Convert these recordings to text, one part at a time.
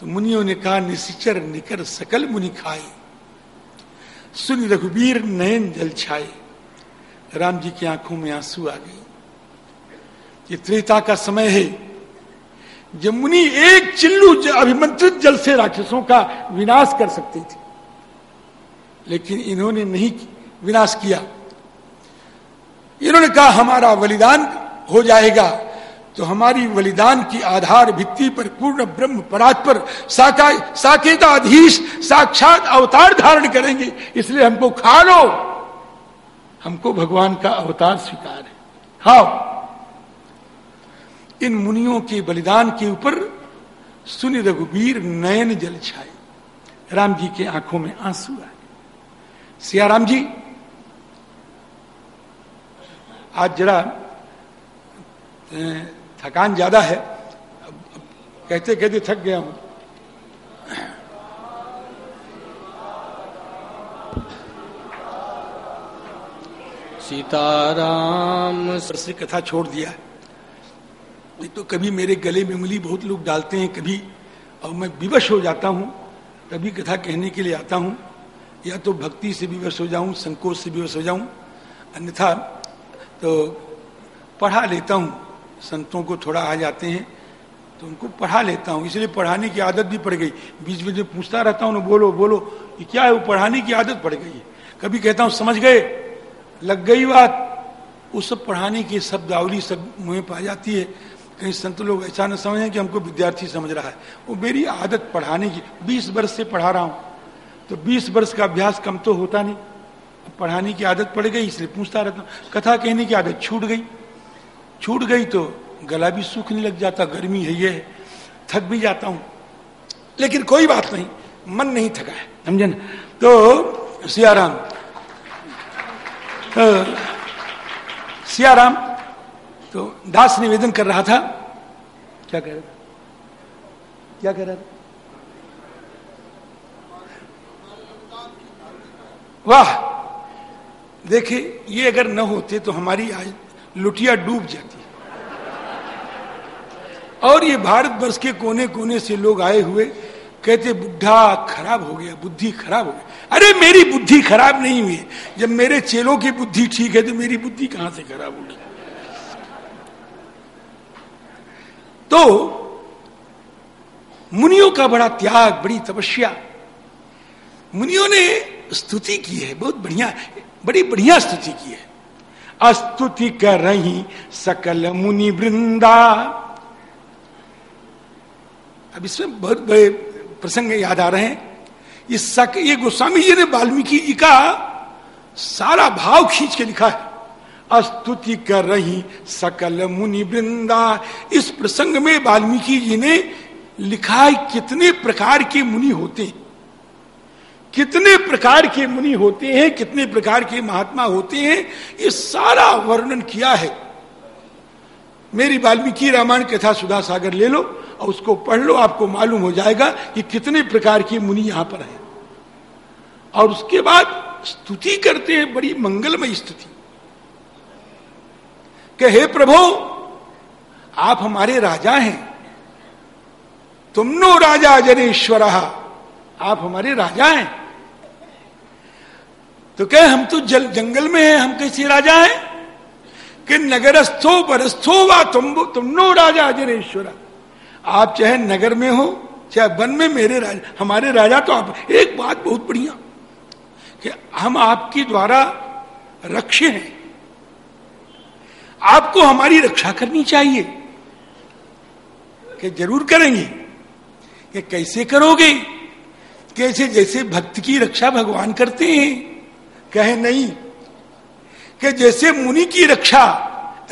तो मुनियों ने कहा, निशिचर निकर सकल मुनि खाए। सुन रघुबीर नयन जल छाए। राम जी की आँखों में आँसू आ गई ये त्रेता का समय है। जब मुनि एक चिल्लू अभिमंत्रित जल से राक्षसों का विनाश कर सकते थे, लेकिन इन्होंने नहीं विनाश किया। इन्होंने कहा, हमारा बलिदान हो जाएगा। तो हमारी बलिदान की आधार भित्ति पर, पूर्ण ब्रह्म परात पर साका साकेताधीश साक्षात अवतार धारण करेंगे। इसलिए हमको खा लो। हमको भगवान का अवतार स्वीकार है। खाओ। इन मुनियों के बलिदान के ऊपर सुन रघुवीर नयन जल छाए। राम जी के आँखों में आँसू आए। सियाराम जी, आज जरा थकान ज़्यादा है कहते कहते थक गया हूँ। सीताराम से कथा छोड़ दिया। नहीं तो कभी मेरे गले में उंगली बहुत लोग डालते हैं कभी और मैं विवश हो जाता हूँ तभी कथा कहने के लिए आता हूँ। या तो भक्ति से विवश हो जाऊँ संकोच से विवश हो जाऊँ अन्यथा तो पढ़ा लेता हूँ। संतों को थोड़ा आ जाते हैं तो उनको पढ़ा लेता हूँ। इसलिए पढ़ाने की आदत भी पड़ गई। बीच बीच में पूछता रहता हूँ बोलो बोलो, ये क्या है? वो पढ़ाने की आदत पड़ गई कभी कहता हूँ, समझ गए? लग गई बात? उस सब पढ़ाने की शब्दावली सब मुझे पा जाती है। कहीं संत लोग ऐसा न समझें कि हमको विद्यार्थी समझ रहा है। वो मेरी आदत पढ़ाने की, बीस वर्ष से पढ़ा रहा हूँ। तो 20 वर्ष का अभ्यास कम तो होता नहीं। पढ़ाने की आदत पड़ गई, इसलिए पूछता रहता हूँ। कथा कहने की आदत छूट गई। छूट गई तो गला भी सूखने लग जाता, गर्मी है ये, थक भी जाता हूँ। लेकिन कोई बात नहीं, मन नहीं थका है, समझे ना? तो सियाराम तो सियाराम तो दास निवेदन कर रहा था। क्या कह रहा था? क्या कह रहा था? वाह! देखिए, ये अगर न होते तो हमारी आज लुटिया डूब जाती। और ये भारतवर्ष के कोने कोने से लोग आए हुए, कहते, बुढ़ा खराब हो गया, बुद्धि खराब हो गया। अरे, मेरी बुद्धि खराब नहीं हुई। जब मेरे चेलों की बुद्धि ठीक है तो मेरी बुद्धि कहाँ से खराब होगी? तो मुनियों का बड़ा त्याग, बड़ी तपस्या। मुनियों ने स्तुति की है, बहुत बढ़िया, बड़ी बढ़िया स्तुति की है। अस्तुति कर रही सकल मुनि वृंदा अब इसमें बहुत बड़े प्रसंग याद आ रहे हैं। इस सक, ये गोस्वामी जी ने वाल्मीकि जी का सारा भाव खींच के लिखा है। अस्तुति कर रही सकल मुनि वृंदा। इस प्रसंग में वाल्मीकि जी ने लिखा है, कितने प्रकार के मुनि होते हैं। कितने प्रकार के मुनि होते हैं, कितने प्रकार के महात्मा होते हैं, ये सारा वर्णन किया है। मेरी वाल्मीकि रामायण कथा सुधा सागर ले लो। और उसको पढ़ लो, आपको मालूम हो जाएगा कि कितने प्रकार के मुनि यहाँ पर हैं। और उसके बाद स्तुति करते हैं, बड़ी मंगलमय स्तुति। कि हे प्रभु, आप हमारे राजा हैं। तुम नो राजा जनेश्वर, आप हमारे राजा हैं। तो कहे, हम तो जल, जंगल में हैं, हम कैसे राजा हैं? कि नगरस्थो परस्थो व तुम तुम नो राजा जनेश्वर। आप चाहे नगर में हो, चाहे वन में, मेरे राजा, हमारे राजा तो आप, एक बात बहुत बढ़िया, कि हम आपके द्वारा रक्षे हैं। आपको हमारी रक्षा करनी चाहिए, कि ज़रूर करेंगे, कि कैसे करोगे, कैसे जैसे भक्त की रक्षा भगवान करते हैं, कहे नहीं, कि जैसे मुनि की रक्षा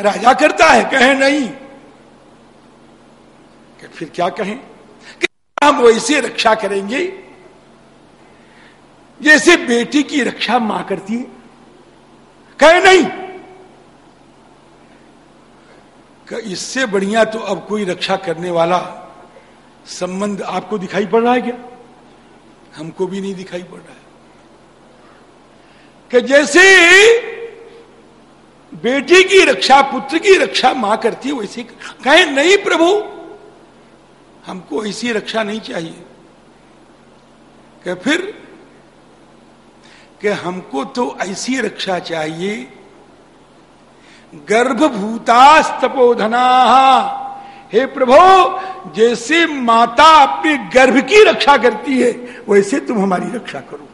राजा करता है, कहे नहीं फिर क्या कहें? कि हम वैसे रक्षा करेंगे। जैसे बेटी की रक्षा माँ करती है। कहे नहीं? इससे बढ़िया तो अब कोई रक्षा करने वाला संबंध आपको दिखाई पड़ रहा है क्या? हमको भी नहीं दिखाई पड़ रहा है। कि जैसे बेटी की रक्षा, पुत्र की रक्षा माँ करती है, वैसे कहे, नहीं प्रभु हमको ऐसी रक्षा नहीं चाहिए। कि फिर, कि हमको तो ऐसी रक्षा चाहिए। गर्भभूतास्तपोधना। हे प्रभु, जैसे माता अपने गर्भ की रक्षा करती है, वैसे तुम हमारी रक्षा करो।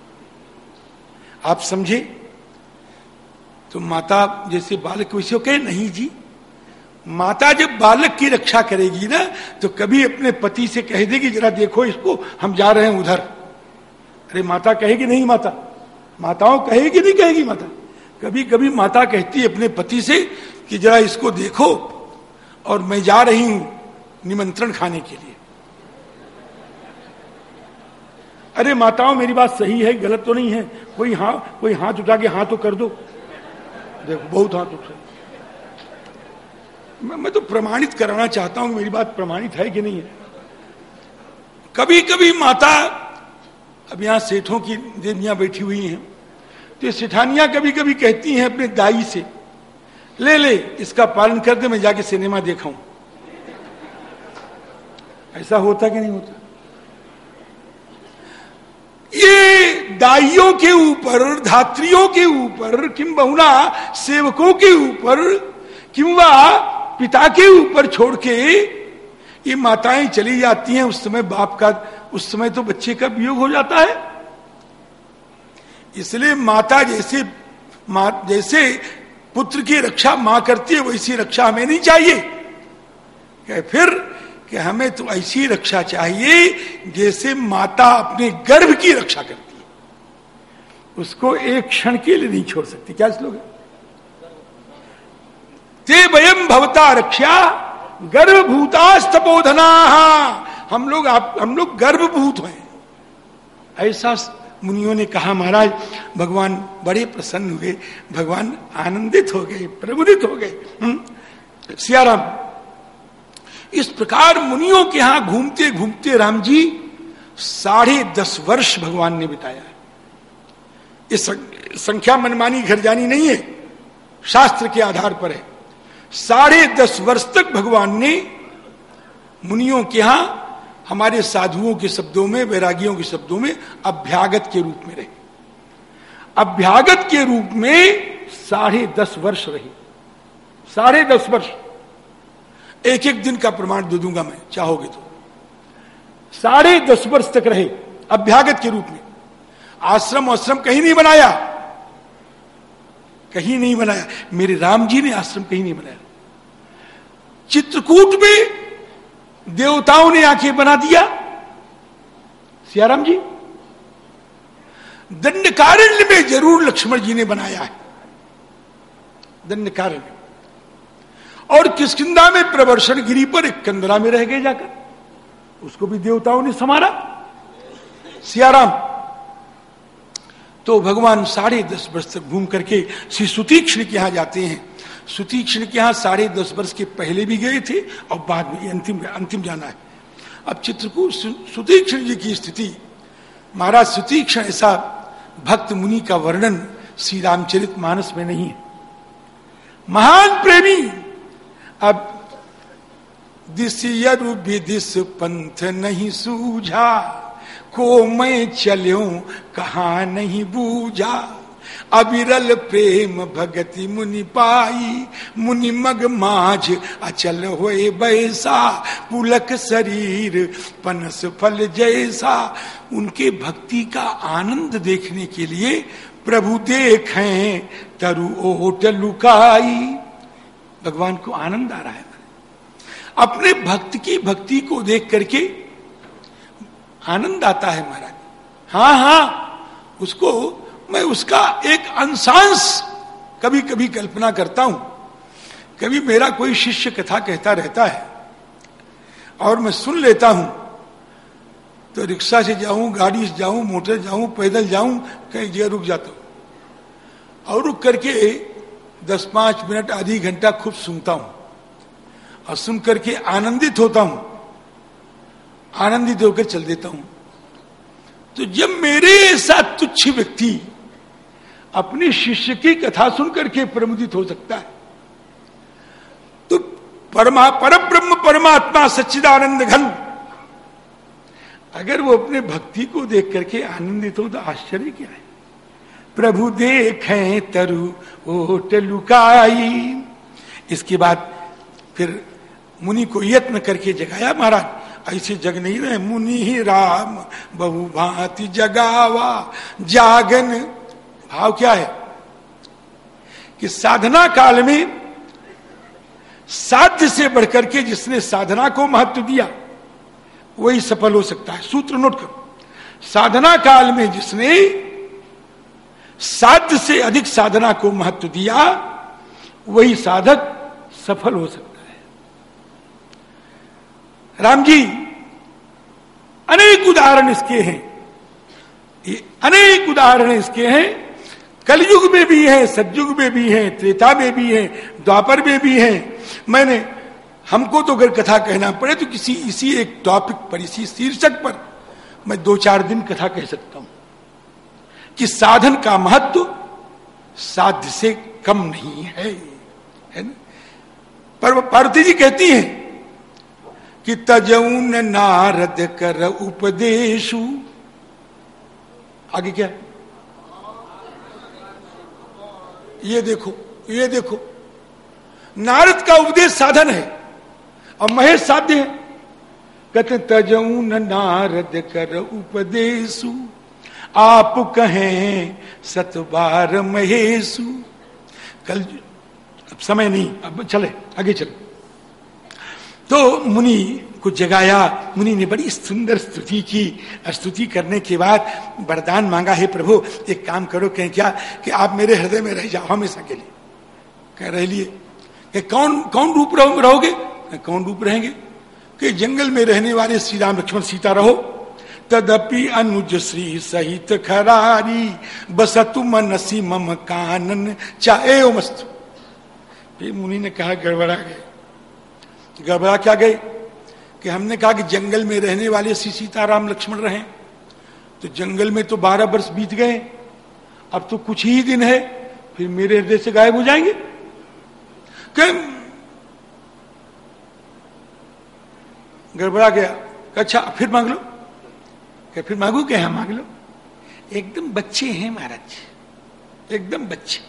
आप समझे? तो माता जैसे बालक वैसे कहे, नहीं जी माता जब बालक की रक्षा करेगी ना तो कभी अपने पति से कह देगी, जरा देखो इसको, हम जा रहे हैं उधर. अरे, माता कहेगी नहीं, माता। माताओं कहेगी नहीं, कहेगी माता। कभी कभी माता कहती अपने पति से कि, जरा इसको देखो और मैं जा रही हूँ निमंत्रण खाने के लिए. अरे, माताओं, मेरी बात सही है, गलत तो नहीं है। कोई हाँ कोई हाथ उठा के हाँ तो कर दो। देखो, बहुत हाथ उठ। मैं, मैं तो प्रमाणित कराना चाहता हूँ मेरी बात प्रमाणित है कि नहीं है? कभी कभी माता अब यहाँ सेठों की देवियाँ बैठी हुई हैं तो सेठानियाँ कभी कभी कहती हैं अपने दाई से ले ले इसका पालन कर दे मैं जाके सिनेमा देखाऊं। ऐसा होता कि नहीं होता? ये दाइयों के ऊपर धात्रियों के ऊपर किम बहुना सेवकों के ऊपर किंवा पिता के ऊपर छोड़ के ये माताएँ चली जाती हैं, उस समय बाप का, उस समय तो बच्चे का वियोग हो जाता है। इसलिए माता जैसे, माँ जैसे पुत्र की रक्षा माँ करती है, वैसी रक्षा हमें नहीं चाहिए। क्या फिर कि हमें तो ऐसी रक्षा चाहिए जैसे माता अपने गर्भ की रक्षा करती है। उसको एक क्षण के लिए नहीं छोड़ सकती। क्या श्लोक है? ते वयम भवता रक्षा गर्भभूतास्तपोधना। हम लोग आप, हम लोग गर्भभूत हैं। ऐसा मुनियों ने कहा, महाराज, भगवान बड़े प्रसन्न हुए, भगवान आनंदित हो गए प्रमुदित हो गए। हम्म। सियाराम, इस प्रकार मुनियों के यहाँ घूमते घूमते राम जी साढ़े दस वर्ष भगवान ने बिताया इस संख्या मनमानी घर जानी नहीं है, शास्त्र के आधार पर है। साढ़े दस वर्ष तक भगवान ने मुनियों के यहाँ, हमारे साधुओं के शब्दों में, वैरागियों के शब्दों में अभ्यागत के रूप में रहे। अभ्यागत के रूप में साढ़े दस वर्ष रहे। साढ़े दस वर्ष। एक एक दिन का प्रमाण दे दूँगा मैं, चाहोगे तो। साढ़े दस वर्ष तक रहे अभ्यागत के रूप में। आश्रम आश्रम कहीं नहीं बनाया। कहीं नहीं बनाया। मेरे राम जी ने आश्रम कहीं नहीं बनाया। चित्रकूट में देवताओं ने आके बना दिया। सियाराम जी, दंडकारण्य में ज़रूर लक्ष्मण जी ने बनाया है। दंडकारण्य। और किसकिदा में प्रवर्षण गिरी पर एक कंदरा में रह गए जाकर, उसको भी देवताओं ने संभाला सियाराम तो भगवान साढ़े दस वर्ष तक घूम करके श्री सुतीक्षण के यहाँ जाते हैं। सुतीक्षण के यहाँ साढ़े दस वर्ष के पहले भी गए थे और बाद में अंतिम अंतिम जाना है। अब चित्रकूट सुतीक्षण जी की स्थिति। महाराज सुतीक्षण ऐसा भक्त मुनि का वर्णन श्री रामचरित मानस में नहीं है। महान प्रेमी! अब दिस यरु दिस पंथ नहीं सूझा। को मैं चलो, कहा नहीं बूझा। अविरल प्रेम भगति मुनि पाई, मुनि मग माझ अचल होए बैसा। पुलक शरीर पनस फल जैसा। उनके भक्ति का आनंद देखने के लिए प्रभु देखें, तरु ओट लुकाई। भगवान को आनंद आ रहा है। अपने भक्त की भक्ति को देख करके आनंद आता है महाराज। हाँ हाँ उसको मैं उसका एक अंशांश कभी कभी कल्पना करता हूँ। कभी मेरा कोई शिष्य कथा कहता रहता है और मैं सुन लेता हूँ तो रिक्शा से जाऊँ, गाड़ी से जाऊँ, मोटर जाऊँ, पैदल जाऊँ, कहीं जगह रुक जाता हूँ। और रुक करके दस पाँच मिनट, आधी घंटा खूब सुनता हूँ। और सुन करके आनंदित होता हूँ। आनंदित होकर चल देता हूँ। तो जब मेरे साथ तुच्छ व्यक्ति अपने शिष्य की कथा सुन करके प्रमुदित हो सकता है तो परमा पर ब्रह्म परमात्मा सच्चिदानंद घन, अगर वो अपने भक्ति को देख करके आनंदित हो तो आश्चर्य क्या है? प्रभु देखे तरु ओट लुकाई। इसके बाद फिर मुनि को यत्न करके जगाया, महाराज ऐसे जग नहीं रहे। मुनि ही राम, बहु भांति जगावा। जागन। भाव क्या है? कि साधना काल में साध्य से बढ़कर के जिसने साधना को महत्व दिया, वही सफल हो सकता है। सूत्र नोट करो। साधना काल में जिसने साध्य से अधिक साधना को महत्व दिया, वही साधक सफल हो सकता है। राम जी अनेक उदाहरण इसके हैं। ये अनेक उदाहरण इसके हैं। कलयुग में भी है सतयुग में भी है, त्रेता में भी है, द्वापर में भी है। मैंने, हमको तो अगर कथा कहना पड़े तो किसी, इसी एक टॉपिक पर, इसी शीर्षक पर मैं दो चार दिन कथा कह सकता हूँ कि साधन का महत्व साध्य से कम नहीं है है ना? पर, पार्वती जी कहती हैं कि तजौन नारद कर उपदेशु। आगे क्या? ये देखो ये देखो। नारद का उपदेश साधन है और महेश साध्य है। कहते तजौन नारद कर उपदेशु। आप कहें, सतबार महेशु। कल अब समय नहीं, अब चले, आगे चले। तो मुनि को जगाया। मुनि ने बड़ी सुंदर स्तुति की। स्तुति करने के बाद वरदान मांगा, है प्रभु, एक काम करो, कहें क्या कि आप मेरे हृदय में रह जाओ, हमेशा के लिए। कह रहे, लिए। कि कौन कौन रूप रहोगे? कौन रूप रहेंगे? कि जंगल में रहने वाले श्री राम लक्ष्मण सीता रहो। तदपि अनुज श्री सहित खरारी, बसतु मनसी मम कानन, चाहे मस्तु। मुनि ने कहा, गड़बड़ा गए गड़बड़ा क्या गए कि हमने कहा कि जंगल में रहने वाले श्री सीताराम लक्ष्मण रहे। तो जंगल में तो बारह वर्ष बीत गए। अब तो कुछ ही दिन है फिर मेरे हृदय से गायब हो जाएँगे। गड़बड़ा गया। अच्छा फिर मांग लो। क्या फिर मांगू क्या? मांग लो। एकदम बच्चे हैं महाराज। एकदम बच्चे।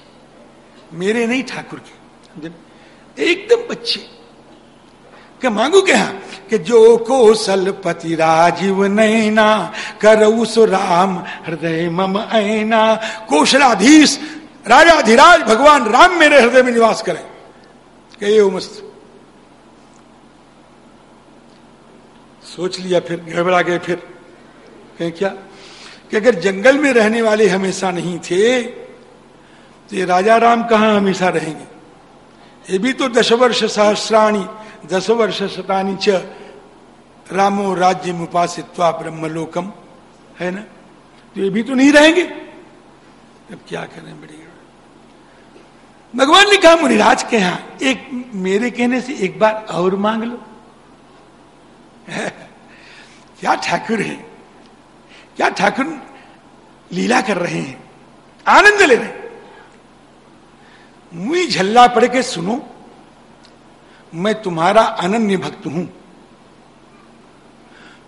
मेरे नहीं ठाकुर के। एकदम बच्चे। क्या मांगू क्या? कि जो कौशल पति राजीव नैना कर उस राम हृदय मम ऐना। कौशलाधीश, राजाधिराज भगवान राम मेरे हृदय में निवास करें। ये मस्त। सोच लिया फिर गड़बड़ा गए फिर। कहें क्या? कि अगर जंगल में रहने वाले हमेशा नहीं थे तो ये राजा राम कहा हमेशा रहेंगे? ये भी तो दश वर्ष सहस्राणी दस वर्ष शतानी च रामो राज्य उपासित्वा ब्रह्मलोकम है ना? तो ये भी तो नहीं रहेंगे। अब क्या करें बड़ी? भगवान ने कहा, मुनिराज के यहाँ, एक मेरे कहने से एक बार और मांग लो। क्या ठाकुर है? क्या ठाकुर लीला कर रहे हैं? आनंद ले रहे मुई झल्ला पड़ के सुनो मैं तुम्हारा अनन्य भक्त हूँ।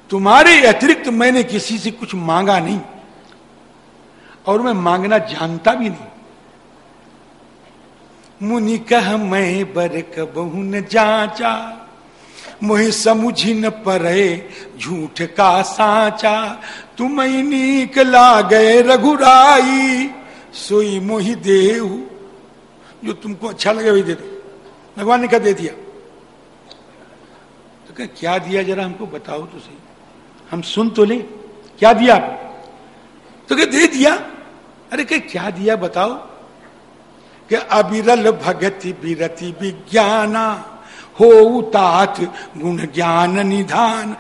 तुम्हारे अतिरिक्त मैंने किसी से कुछ मांगा नहीं और मैं मांगना जानता भी नहीं। मुनि कह, मैं बर कबहू न जाचा, मोहि समुझी न परे झूठ का साचा। तुम नीक ला गए रघुराई, सोई मोहि देव जो तुमको अच्छा लगे वही दे दो। भगवान ने क्या दे दिया। तो क्या दिया जरा हमको बताओ तो सही। हम सुन तो ले, क्या दिया आप? तो क्या दे दिया। अरे क्या क्या दिया बताओ? कि अविरल भगति विरति विज्ञाना, हो तात गुण ज्ञान निधान।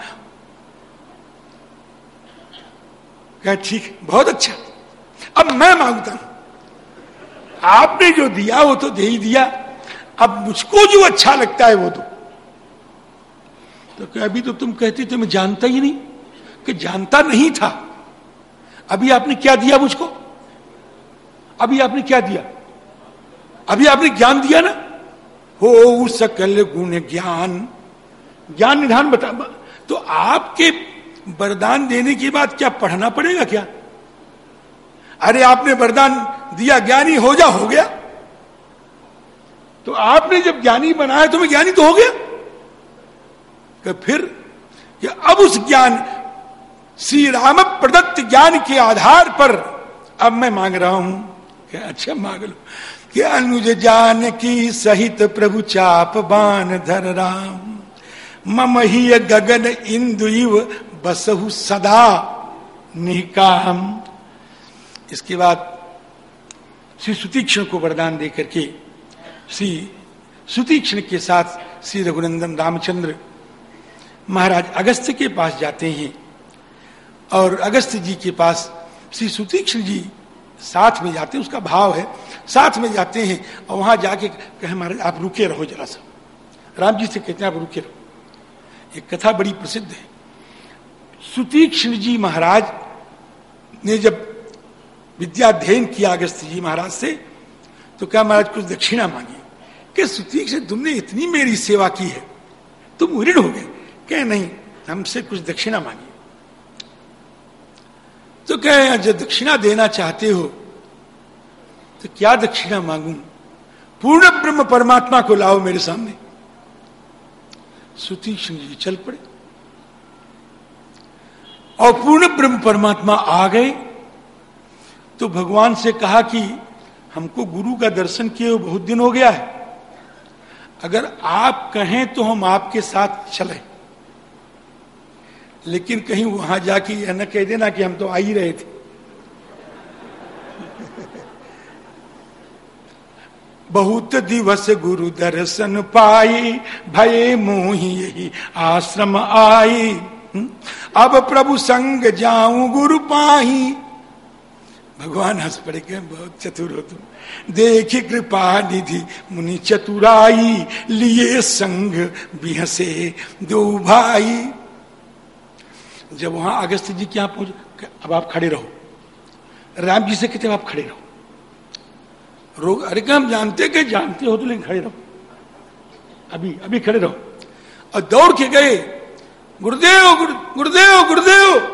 क्या ठीक बहुत अच्छा। अब मैं माँगता हूँ। आपने जो दिया वो तो दे ही दिया। अब मुझको जो अच्छा लगता है वो तो तो अभी तो तुम कहती थे मैं जानता ही नहीं कि जानता नहीं था। अभी आपने क्या दिया मुझको? अभी आपने क्या दिया? अभी आपने ज्ञान दिया ना? हो सकल गुण ज्ञान। ज्ञान निधान बता तो आपके वरदान देने के बाद क्या पढ़ना पड़ेगा क्या? अरे आपने वरदान दिया, ज्ञानी हो जा, हो गया। तो आपने जब ज्ञानी बनाया तो मैं ज्ञानी तो हो गया। कि फिर कि अब उस ज्ञान श्री राम प्रदत्त ज्ञान के आधार पर अब मैं मांग रहा हूँ कि अच्छा मांग लो कि अनुज जान की सहित प्रभु चाप बान धर राम। मम ही गगन इंदु बसहु सदा निकाम इसके बाद श्री सुतीक्षण को वरदान देकर के श्री सुतीक्षण के साथ श्री रघुनंदन रामचंद्र महाराज अगस्त के पास जाते हैं। और अगस्त जी के पास श्री सुतीक्षण जी साथ में जाते हैं, उसका भाव है, साथ में जाते हैं और वहाँ जाके कहे, महाराज, आप रुके रहो जरा सा। राम जी से कहते हैं, आप रुके रहो। एक कथा बड़ी प्रसिद्ध है। सुतीक्षण जी महाराज ने जब विद्याध्ययन किया अगस्त जी महाराज से तो क्या महाराज, कुछ दक्षिणा मांगी कि सुतीक्षण, तुमने इतनी मेरी सेवा की है, तुम ऋण हो गए। कह, नहीं, हमसे कुछ दक्षिणा मांगी तो कह जब दक्षिणा देना चाहते हो तो क्या दक्षिणा मांगू? पूर्ण ब्रह्म परमात्मा को लाओ मेरे सामने। सुतीक्षण जी चल पड़े। और पूर्ण ब्रह्म परमात्मा आ गए। तो भगवान से कहा कि, हमको गुरु का दर्शन किए बहुत दिन हो गया है। अगर आप कहें तो हम आपके साथ चलें। लेकिन कहीं वहाँ जाके यह न कह देना कि हम तो आ ही रहे थे। बहुत दिवस गुरु दर्शन पाई, भये मोही यही आश्रम आई। हम्म? अब प्रभु संग जाऊँ गुरु पाही। भगवान हंस पड़े के बहुत चतुर हो तुम। देख कृपा निधि मुनि चतुराई, लिए संग बिहसे दो भाई। जब वहाँ अगस्त जी के यहाँ पहुँच, अब आप खड़े रहो। राम जी से कहते आप खड़े रहो। रोग, अरे क्या हम जानते कि जानते हो तो लेकिन खड़े रहो। अभी अभी खड़े रहो। और दौड़ के गए। गुरुदेव गुरुदेव गुरुदेव।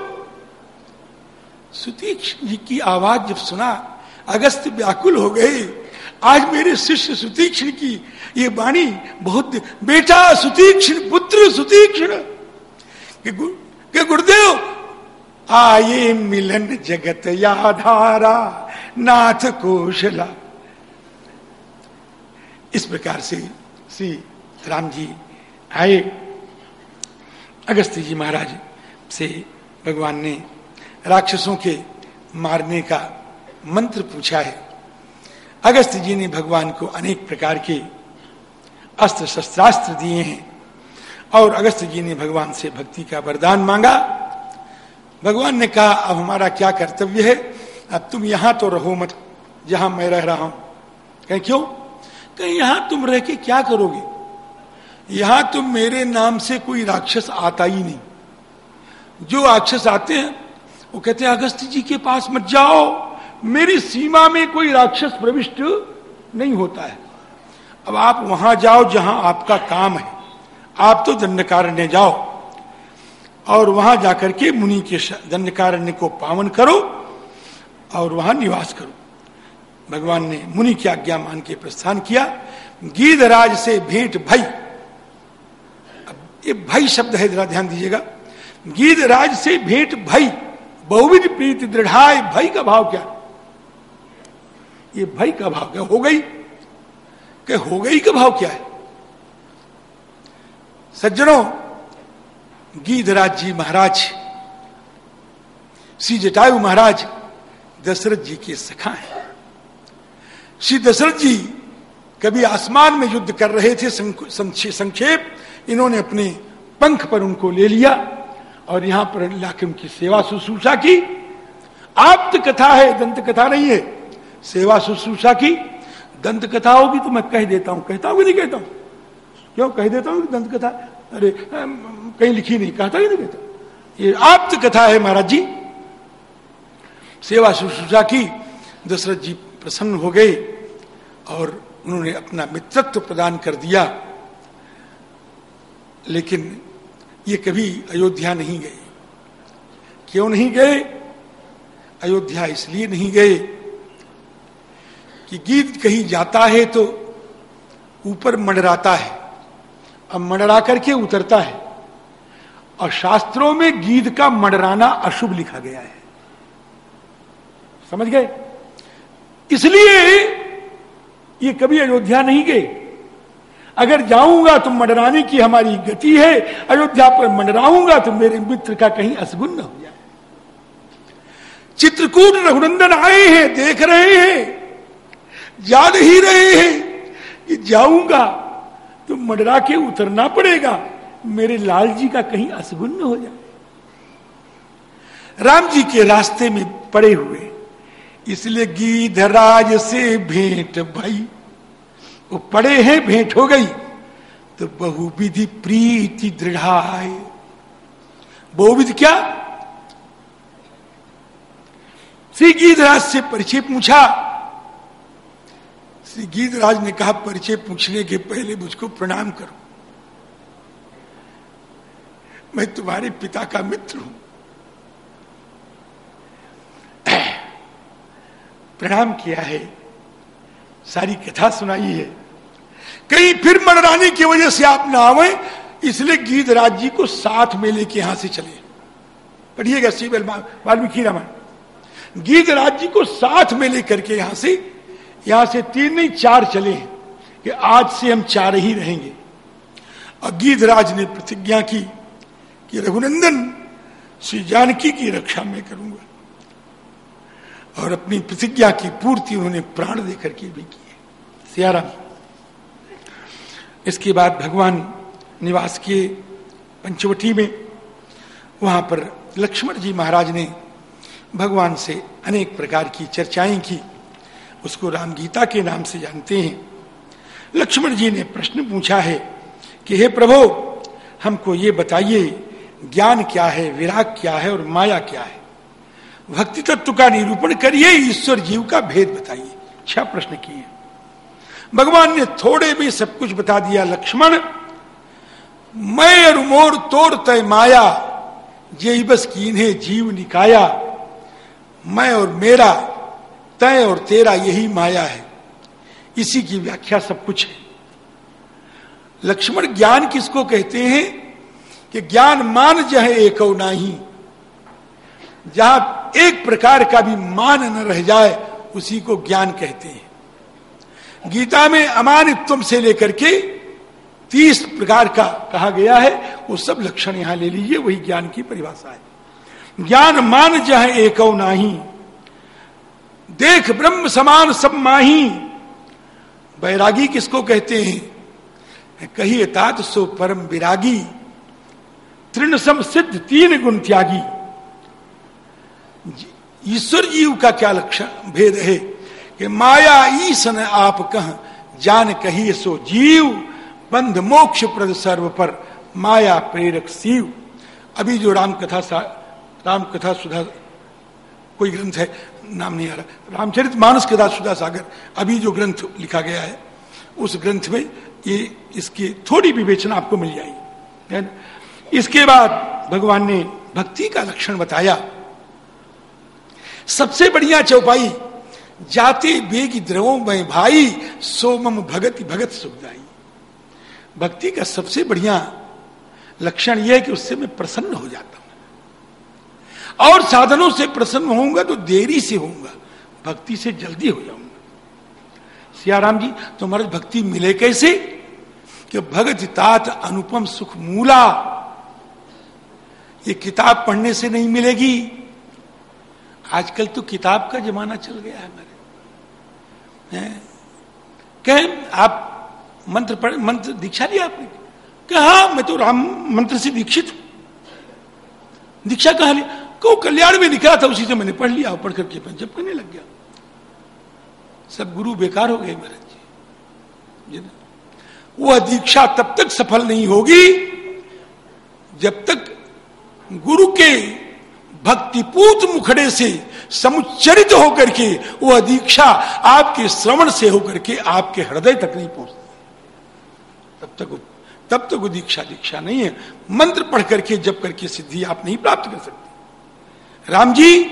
सुतीक्ष जी की आवाज़ जब सुना, अगस्त व्याकुल हो गए आज मेरे शिष्य सुतीक्षण की ये वाणी बहुत, बेटा सुतीक्षण, पुत्र सुतीक्षण गुरुदेव। आए मिलन जगत याधारा, नाथ कोशला। इस प्रकार से श्री राम जी आए। अगस्त जी महाराज से भगवान ने राक्षसों के मारने का मंत्र पूछा है। अगस्त जी ने भगवान को अनेक प्रकार के अस्त्र शस्त्रास्त्र दिए हैं। और अगस्त जी ने भगवान से भक्ति का वरदान मांगा। भगवान ने कहा, अब हमारा क्या कर्तव्य है? अब तुम यहाँ तो रहो मत, जहाँ मैं रह रहा हूँ। कहीं, क्यों? कहीं, यहाँ तुम रह के क्या करोगे? यहाँ तुम मेरे नाम से कोई राक्षस आता ही नहीं। जो राक्षस आते हैं, वो कहते हैं, अगस्त जी के पास मत जाओ, मेरी सीमा में कोई राक्षस प्रविष्ट नहीं होता है। अब आप वहाँ जाओ जहाँ आपका काम है। आप तो दंडकारण्य जाओ और वहाँ जाकर के मुनि के दंडकारण्य को पावन करो और वहाँ निवास करो। भगवान ने मुनि की आज्ञा मान के प्रस्थान किया। गीधराज से भेंट भाई। ये भाई शब्द है, जरा ध्यान दीजिएगा। गीधराज से भेंट भाई। बहुविध प्रीति दृढ़ाए भाई का भाव क्या? ये भाई का भाव क्या? हो गई। क्या हो गई का भाव क्या है? सज्जनों, गीधराज जी महाराज, श्री जटायु महाराज दशरथ जी के सखा हैं। श्री दशरथ जी कभी आसमान में युद्ध कर रहे थे संक्षेप, इन्होंने अपने पंख पर उनको ले लिया और यहाँ पर लाके उनकी सेवा शुश्रूषा की। आप्त कथा है, दंत कथा नहीं है, सेवा शुश्रूषा की। दंत कथा होगी तो मैं कह देता हूँ, कहता हूँ कि नहीं कहता हूँ? क्यों? कह देता हूँ दंत कथा। अरे कहीं लिखी नहीं कहता ही नहीं कहता? ये आप्त कथा है महाराज जी। सेवा शुश्रूषा की दशरथ जी प्रसन्न हो गए और उन्होंने अपना मित्रत्व प्रदान कर दिया। लेकिन ये कभी अयोध्या नहीं गए। क्यों नहीं गए? अयोध्या इसलिए नहीं गए कि गीत कहीं जाता है तो ऊपर मंडराता है। अब मंडरा करके उतरता है। और शास्त्रों में गीत का मंडराना अशुभ लिखा गया है। समझ गए? इसलिए ये कभी अयोध्या नहीं गए अगर जाऊँगा तो मंडराने की हमारी गति है। अयोध्या पर मंडराऊँगा तो मेरे मित्र का कहीं असगुन न हो जाए। चित्रकूट रघुनंदन आए हैं, देख रहे हैं। जान ही रहे हैं कि जाऊँगा तो मंडरा के उतरना पड़ेगा। मेरे लाल जी का कहीं असगुन न हो जाए। राम जी के रास्ते में पड़े हुए, इसलिए गीधराज से भेंट भाई। वो पड़े हैं, भेंट हो गई तो बहुविधि प्रीति दृढ़ाए। बहुविधि क्या? श्री गीधराज से परिचय पूछा श्री गीधराज ने कहा, परिचय पूछने के पहले मुझको प्रणाम करो। मैं तुम्हारे पिता का मित्र हूँ। प्रणाम किया है। सारी कथा सुनाई है। कहीं फिर मनरानी की वजह से आप ना आवे, इसलिए गीतराज जी को साथ में लेके यहाँ से चले। पढ़िएगा सीबल वाल्मीकि रामायण। गीतराज जी को साथ में लेकर के यहाँ से यहाँ से तीन नहीं, चार चले हैं कि आज से हम चार ही रहेंगे। और गीधराज ने प्रतिज्ञा की कि रघुनंदन श्री जानकी की रक्षा में करूँगा। और अपनी प्रतिज्ञा की पूर्ति उन्होंने प्राण देकर के भी की सियाराम, इसके बाद भगवान निवास के पंचवटी में वहाँ पर लक्ष्मण जी महाराज ने भगवान से अनेक प्रकार की चर्चाएँ की। उसको राम गीता के नाम से जानते हैं। लक्ष्मण जी ने प्रश्न पूछा है कि, हे प्रभु, हमको ये बताइए, ज्ञान क्या है, विराग क्या है और माया क्या है? भक्ति तत्व का निरूपण करिए, ईश्वर जीव का भेद बताइए। छह प्रश्न किए। भगवान ने थोड़े भी सब कुछ बता दिया। लक्ष्मण, मैं और मोर तोड़ तय माया जे बस कीन्हे जीव निकाया। मैं और मेरा तय और तेरा यही माया है। इसी की व्याख्या सब कुछ है। लक्ष्मण ज्ञान किसको कहते हैं? कि ज्ञान मान जह एक नाही। जहाँ एक प्रकार का भी मान न रह जाए, उसी को ज्ञान कहते हैं। गीता में अमानित्व से लेकर के तीस प्रकार का कहा गया है, वो सब लक्षण यहाँ ले लीजिए, वही ज्ञान की परिभाषा है। ज्ञान मान जह एक नाही। देख ब्रह्म समान सब माही। बैरागी किसको कहते हैं? कही तात सो परम विरागी तृण सम सिद्ध तीन गुण त्यागी। ईश्वर जीव का क्या लक्षण, भेद है? कि माया ईसन आप कह, जान कही सो जीव, बंध मोक्ष प्रद सर्व पर माया प्रेरक शिव अभी जो राम कथा राम कथा सुधा कोई ग्रंथ है? नाम नहीं आ रहा। रामचरित मानस कथा सुधा सागर, अभी जो ग्रंथ लिखा गया है, उस ग्रंथ में ये, इसकी थोड़ी विवेचना आपको मिल जाएगी। इसके बाद भगवान ने भक्ति का लक्षण बताया। सबसे बढ़िया चौपाई, जाते बेग द्रवो में भाई, सोमम भगत भगत सुखदाई। भक्ति का सबसे बढ़िया लक्षण यह है कि उससे मैं प्रसन्न हो जाता हूँ। और साधनों से प्रसन्न होऊँगा तो देरी से होऊँगा। भक्ति से जल्दी हो जाऊँगा। सियाराम जी तो हमारे भक्ति मिले कैसे? कि भगत तात अनुपम सुख मूला। ये किताब पढ़ने से नहीं मिलेगी। आजकल तो किताब का जमाना चल गया है हमारे। कह, आप मंत्र पढ़, मंत्र दीक्षा लिया आपने? कहा मैं तो राम मंत्र से दीक्षित हूँ। दीक्षा कहा लिया को कल्याण में लिखा था, उसी से मैंने पढ़ लिया, पढ़ करके जब करने लग गया। सब गुरु बेकार हो गए महाराज जी। वह दीक्षा तब तक सफल नहीं होगी, जब तक गुरु के भक्तिपूत मुखड़े से समुच्चरित होकर के वह दीक्षा आपके श्रवण से होकर के आपके हृदय तक नहीं पहुँचती। तब तक तब तक वो दीक्षा दीक्षा नहीं है। मंत्र पढ़ करके जब करके सिद्धि आप नहीं प्राप्त कर सकते। राम जी,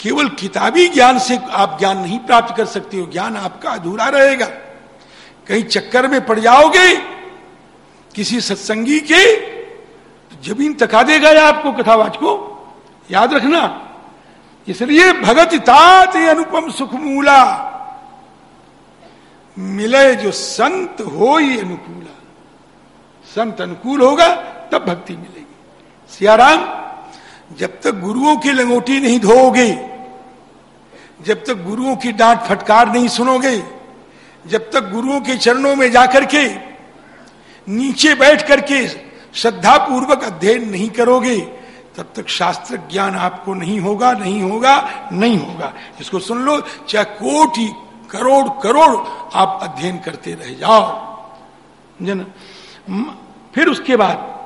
केवल किताबी ज्ञान से आप ज्ञान नहीं प्राप्त कर सकते हो, ज्ञान आपका अधूरा रहेगा। कहीं चक्कर में पड़ जाओगे, किसी सत्संगी के तो ज़मीन तका देगा या आपको कथावाच को? याद रखना, इसलिए भगत तात अनुपम सुख मूला मिले जो संत हो ही अनुकूला। संत अनुकूल होगा, तब भक्ति मिलेगी। सियाराम जब तक गुरुओं की लंगोटी नहीं धोओगे, जब तक गुरुओं की डांट फटकार नहीं सुनोगे, जब तक गुरुओं के चरणों में जाकर के, नीचे बैठ करके श्रद्धा पूर्वक अध्ययन नहीं करोगे, तब तक शास्त्र ज्ञान आपको नहीं होगा नहीं होगा नहीं होगा। इसको सुन लो, चाहे कोटि करोड़ करोड़ आप अध्ययन करते रह जाओ। जन फिर उसके बाद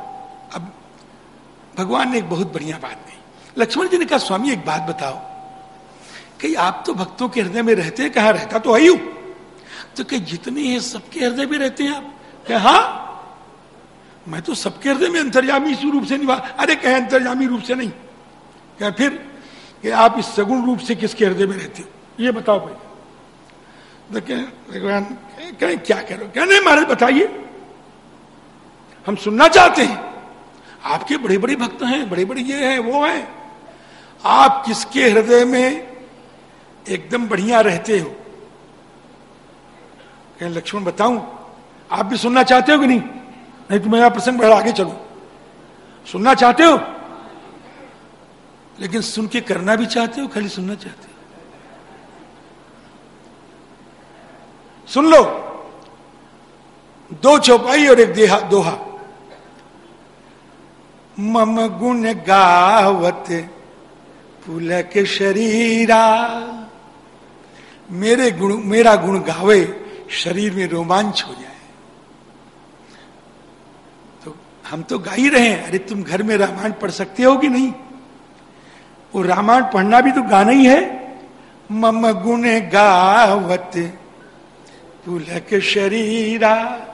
भगवान ने एक बहुत बढ़िया बात कही। लक्ष्मण जी ने कहा, स्वामी, एक बात बताओ। कि आप तो भक्तों के हृदय में रहते हैं, कहा रहता तो आयु तो कहीं जितने हैं सबके हृदय में रहते हैं आप? कहे हाँ। मैं तो सबके हृदय में अंतर्यामी रूप से निभा अरे, कहे, अंतर्यामी रूप से नहीं। क्या फिर कि आप इस सगुण रूप से किसके हृदय में रहते हो? ये बताओ भाई। तो भगवान, कहें क्या करो क्या नहीं, महाराज, बताइए। हम सुनना चाहते हैं। आपके बड़े बड़े भक्त हैं बड़े बड़े ये हैं, वो हैं। आप किसके हृदय में एकदम बढ़िया रहते हो? कहें लक्ष्मण, बताऊँ, आप भी सुनना चाहते हो कि नहीं? नहीं तो मेरा प्रसंग बढ़ा, आगे चलू। सुनना चाहते हो? लेकिन सुन के करना भी चाहते हो, खाली सुनना चाहते हो? सुन लो। दो चौपाई और एक देहा, दोहा। मम गुण गावत, पुलक शरीरा। मेरे गुण, मेरा गुण गावे, शरीर में रोमांच हो जाए। तो हम तो गा ही रहे हैं। अरे तुम घर में रामायण पढ़ सकते हो कि नहीं? वो रामायण पढ़ना भी तो गाना ही है। मम गुण गावत, पुलक शरीरा।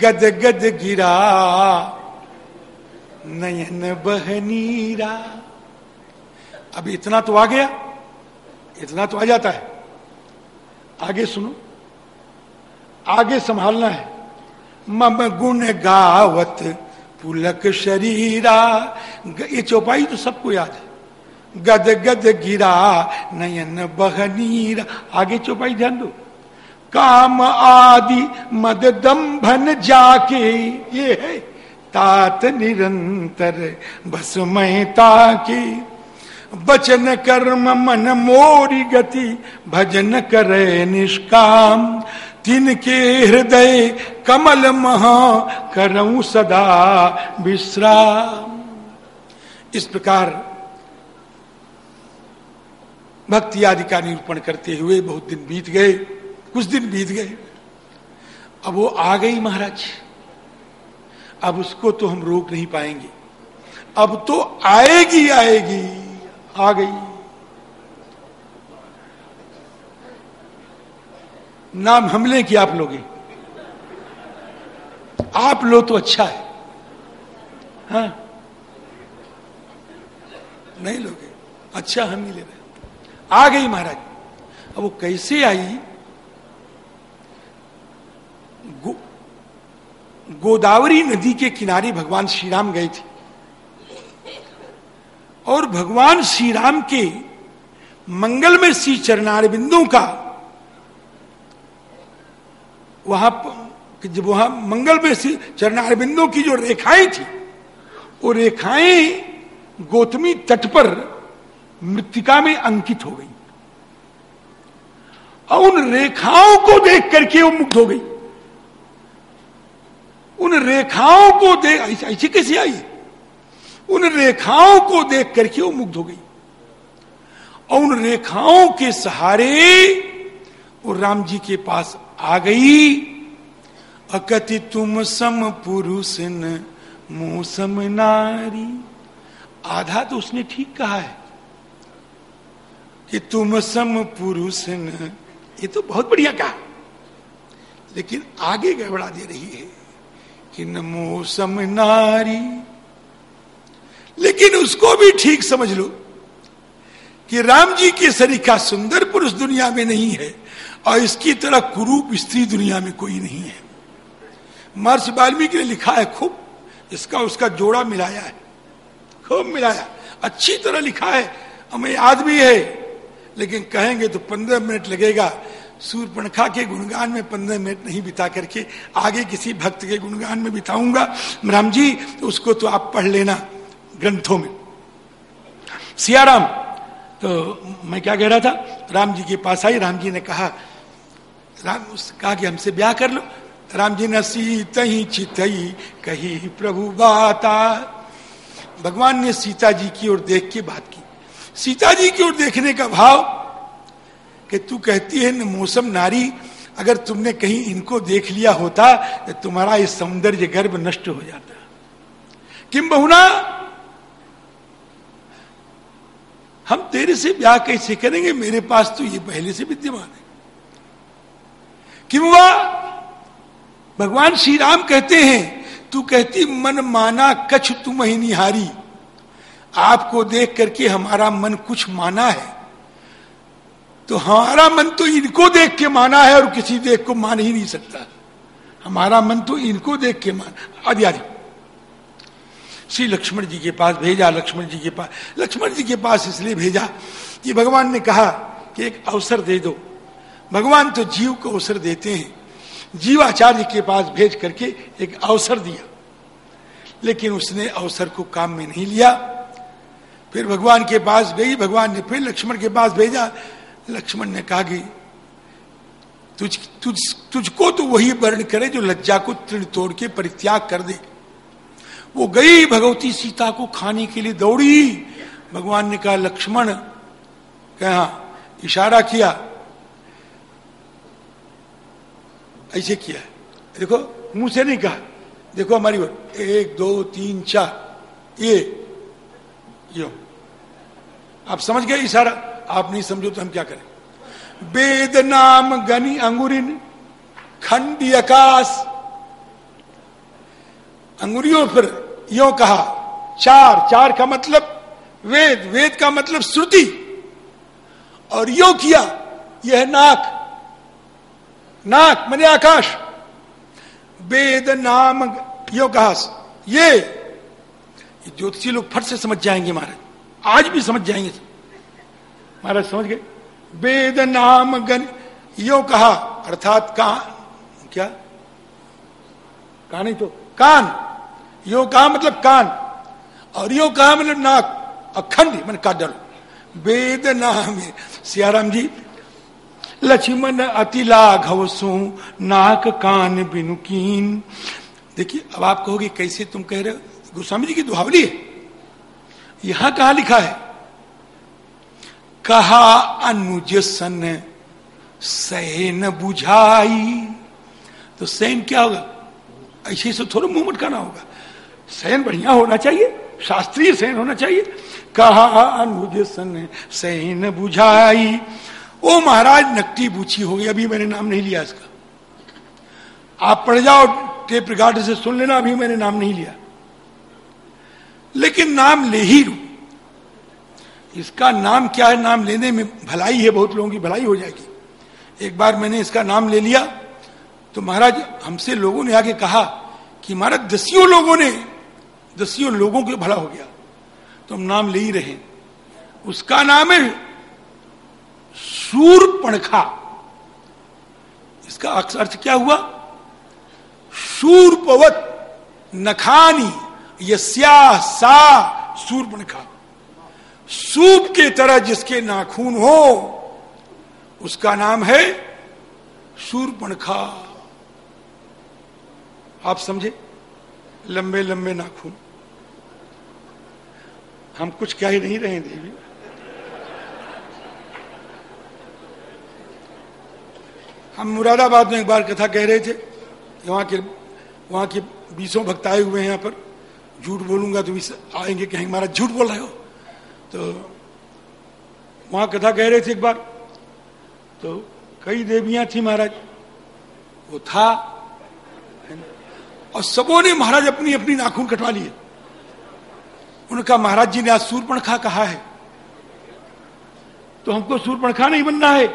गद गद गिरा नयन बहनीरा। अब इतना तो आ गया, इतना तो आ जाता है। आगे सुनो, आगे संभालना है। मम गुण गावत पुलक शरीरा। ये चौपाई तो सबको याद है। गद गद गिरा, नयन बहनीरा। आगे चौपाई ध्यान दो। काम आदि मद दम्भन जाके, ये है तात निरंतर बस मैं ताके बचन कर्म मन मोरी गति, भजन करे निष्काम। तिनके हृदय कमल महा करऊ सदा विश्राम। इस प्रकार भक्ति आदि का निरूपण करते हुए बहुत दिन बीत गए, कुछ दिन बीत गए। अब वो आ गई महाराज। अब उसको तो हम रोक नहीं पाएँगे। अब तो आएगी आएगी, आ गई। नाम हमले की आप लोगे? आप लो तो अच्छा है। हाँ? नहीं लोगे? अच्छा हम ही ले रहे। आ गई महाराज। अब वो कैसे आई? गोदावरी नदी के किनारे भगवान श्री राम गए थे। और भगवान श्री राम के मंगल में श्री चरणार बिंदु का वहाँ जब वहाँ मंगल में श्री चरणार बिंदु की जो रेखाएँ थी, वो रेखाएँ गौतमी तट पर मृतिका में अंकित हो गई। और उन रेखाओं को देख करके वो मुक्त हो गई। उन रेखाओं को देख ऐसी कैसी आई? उन रेखाओं को देख करके वो मुग्ध हो गई। और उन रेखाओं के सहारे वो राम जी के पास आ गई। अकति तुम सम पुरुष न मूसम नारी। आधा तो उसने ठीक कहा है कि तुम सम पुरुष न ये तो बहुत बढ़िया कहा। लेकिन आगे गड़बड़ा दे रही है। कि न मूसम नारी लेकिन उसको भी ठीक समझ लो कि राम जी के सरीखा सुंदर पुरुष दुनिया में नहीं है और इसकी तरह कुरूप स्त्री दुनिया में कोई नहीं है। महर्षि वाल्मीकि ने लिखा है खूब इसका उसका जोड़ा मिलाया है। खूब मिलाया। अच्छी तरह लिखा है। हमें याद भी है, लेकिन कहेंगे तो पंद्रह मिनट लगेगा। सूर्यपणखा के गुणगान में पंद्रह मिनट नहीं बिता करके आगे किसी भक्त के गुणगान में बिताऊँगा। राम जी तो उसको तो आप पढ़ लेना ग्रंथों में। सियाराम तो मैं क्या कह रहा था? राम जी के पास आई, राम जी ने कहा, राम कहा कि हमसे ब्याह कर लो। राम जी ने सीत ही चित कही, प्रभु बाता। भगवान ने सीता जी की ओर देख के बात की। सीता जी की ओर देखने का भाव कि तू कहती है, न मौसम नारी, अगर तुमने कहीं इनको देख लिया होता तो तुम्हारा ये सौंदर्य गर्भ नष्ट हो जाता। किम बहुना? हम तेरे से ब्याह कैसे करेंगे? मेरे पास तो ये पहले से विद्यमान है। किम हुआ? भगवान श्री राम कहते हैं, तू कहती, मन माना कछ तुम ही निहारी। आपको देख करके हमारा मन कुछ माना है। तो हमारा मन तो इनको देख के माना है और किसी देख को मान ही नहीं सकता। हमारा मन तो इनको देख के मान आदि आदि श्री लक्ष्मण जी के पास भेजा, लक्ष्मण जी के पास लक्ष्मण जी के पास इसलिए भेजा कि भगवान ने कहा कि एक अवसर दे दो। भगवान तो जीव को अवसर देते हैं। जीवाचार्य के पास भेज करके एक अवसर दिया। लेकिन उसने अवसर को काम में नहीं लिया। फिर भगवान के पास गई, भगवान ने फिर लक्ष्मण के पास भेजा। लक्ष्मण ने कहा कि तुझ तुझ, तुझको तो वही वर्ण करे जो लज्जा को तृण तोड़ के परित्याग कर दे। वो गई भगवती सीता को खाने के लिए दौड़ी। भगवान ने कहा, लक्ष्मण, कहा इशारा किया। ऐसे किया। देखो, मुँह से नहीं कहा। देखो हमारी बात। एक, दो, तीन, चार। ये, यो। आप समझ गए इशारा? आप नहीं समझो तो हम क्या करें? वेद नाम गनी अंगुरिन, खंडी आकाश। अंगुरियों पर यो कहा, चार चार का मतलब वेद वेद का मतलब श्रुति। और यो किया, यह नाक। नाक मने आकाश। वेद नाम यो कहा ये ज्योतिषी लोग फट से समझ जाएँगे महाराज। आज भी समझ जाएँगे। महाराज समझ गए? वेद नाम गण यो कहा? अर्थात कान। क्या? ही तो। कान। यो कहा मतलब कान। और यो कहा मतलब नाक। अखंड, मैंने काट डालो वेद नाम सियाराम जी, लक्ष्मण अति लाघव सो, नाक कान बिनुकीन देखिए, अब आप कहोगे, कैसे तुम कह रहे हो? गोस्वामी जी की दुहावली है। यहाँ कहा लिखा है? कहा अनुज सन सैन बुझाई। तो सैन क्या होगा? ऐसे से थोड़ा मुँह मटकाना होगा। सैन बढ़िया होना चाहिए, शास्त्रीय सैन होना चाहिए। कहा अनुज सन सैन बुझाई। ओ महाराज, नकटी बूची हो गई, अभी मैंने नाम नहीं लिया इसका। आप पढ़ जाओ, टेप रिकॉर्ड से सुन लेना, अभी मैंने नाम नहीं लिया। लेकिन नाम ले ही रू इसका नाम क्या है? नाम लेने में भलाई है बहुत लोगों की, भलाई हो जाएगी। एक बार मैंने इसका नाम ले लिया तो महाराज, हमसे लोगों ने आगे कहा कि महाराज, दसियों लोगों ने, दसियों लोगों के भला हो गया। तो हम नाम ले ही रहे उसका नाम है सूरपणखा इसका अर्थ क्या हुआ? सूरपवत नखानी, यस्या सा सूरपणखा सूप की तरह जिसके नाखून हो, उसका नाम है सूरपणखा आप समझे? लंबे लंबे नाखून। हम कुछ कह ही नहीं रहे देवी। हम मुरादाबाद में एक बार कथा कह रहे थे, वहाँ के वहाँ के बीसों भक्त आए हुए हैं यहाँ पर। झूठ बोलूँगा तो आएँगे, कहेंगे, महाराज, झूठ बोल रहे हो? तो वहाँ कथा कह रहे थे एक बार तो कई देवियाँ थी महाराज, वो था, और सबों ने महाराज अपनी अपनी नाखून कटवा लिए। उनका महाराज जी ने आज सूरपणखा कहा है तो हमको सूरपणखा नहीं बनना है।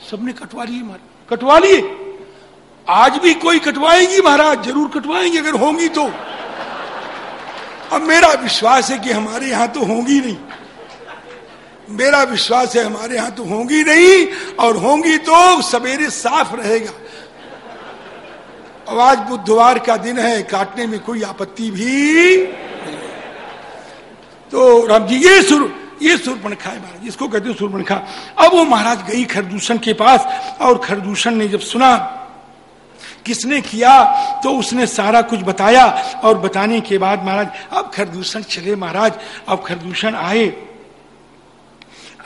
सबने कटवा लिए महाराज, कटवा लिए। आज भी कोई कटवाएगी महाराज, ज़रूर कटवाएँगे, अगर होंगी तो। अब मेरा विश्वास है कि हमारे यहाँ तो होंगी नहीं। मेरा विश्वास है हमारे यहाँ तो होंगी नहीं, और होंगी तो सवेरे साफ़ रहेगा। अब आज बुधवार का दिन है, काटने में कोई आपत्ति भी तो राम जी, ये सुर, ये सुरपणखा है महाराज, इसको कहते हैं सुरपणखा अब वो महाराज गई खरदूषण के पास, और खरदूषण ने जब सुना किसने किया तो उसने सारा कुछ बताया और बताने के बाद महाराज, अब खरदूषण चले महाराज, अब खरदूषण आए।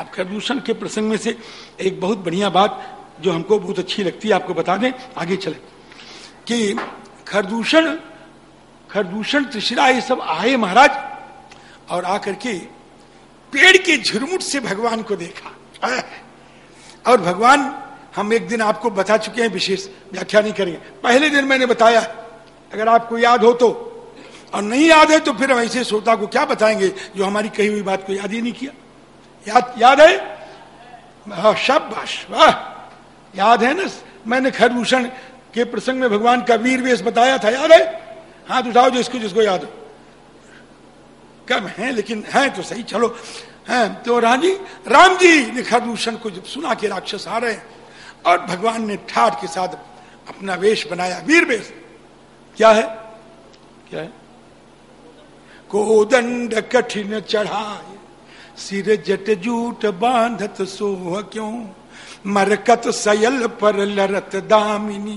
अब खरदूषण के प्रसंग में से एक बहुत बढ़िया बात जो हमको बहुत अच्छी लगती है, आपको बता दें, आगे चले। कि खरदूषण खरदूषण त्रिशिरा ये सब आए महाराज, और आकर के पेड़ के झुरमुट से भगवान को देखा। और भगवान हम एक दिन आपको बता चुके हैं विशेष व्याख्या नहीं करेंगे। पहले दिन मैंने बताया अगर आपको याद हो तो। और नहीं याद है तो फिर हम ऐसे श्रोता को क्या बताएँगे जो हमारी कही हुई बात को याद ही नहीं किया? याद याद है? हाँ, शाबाश वाह। याद है ना? मैंने खरभूषण के प्रसंग में भगवान का वीर वेश बताया था याद है? हाथ उठाओ जिसको जिसको याद हो। कम है लेकिन है तो सही चलो। है तो राज़ी राम जी ने खरभूषण को जब सुना के राक्षस आ रहे और भगवान ने ठाट के साथ अपना वेश बनाया, वीर वेश। क्या है? क्या है? कोदंड कठिन चढ़ाए, सिर जट जूट बांधत सोह क्यों? मरकत सयल पर लरत दामिनी,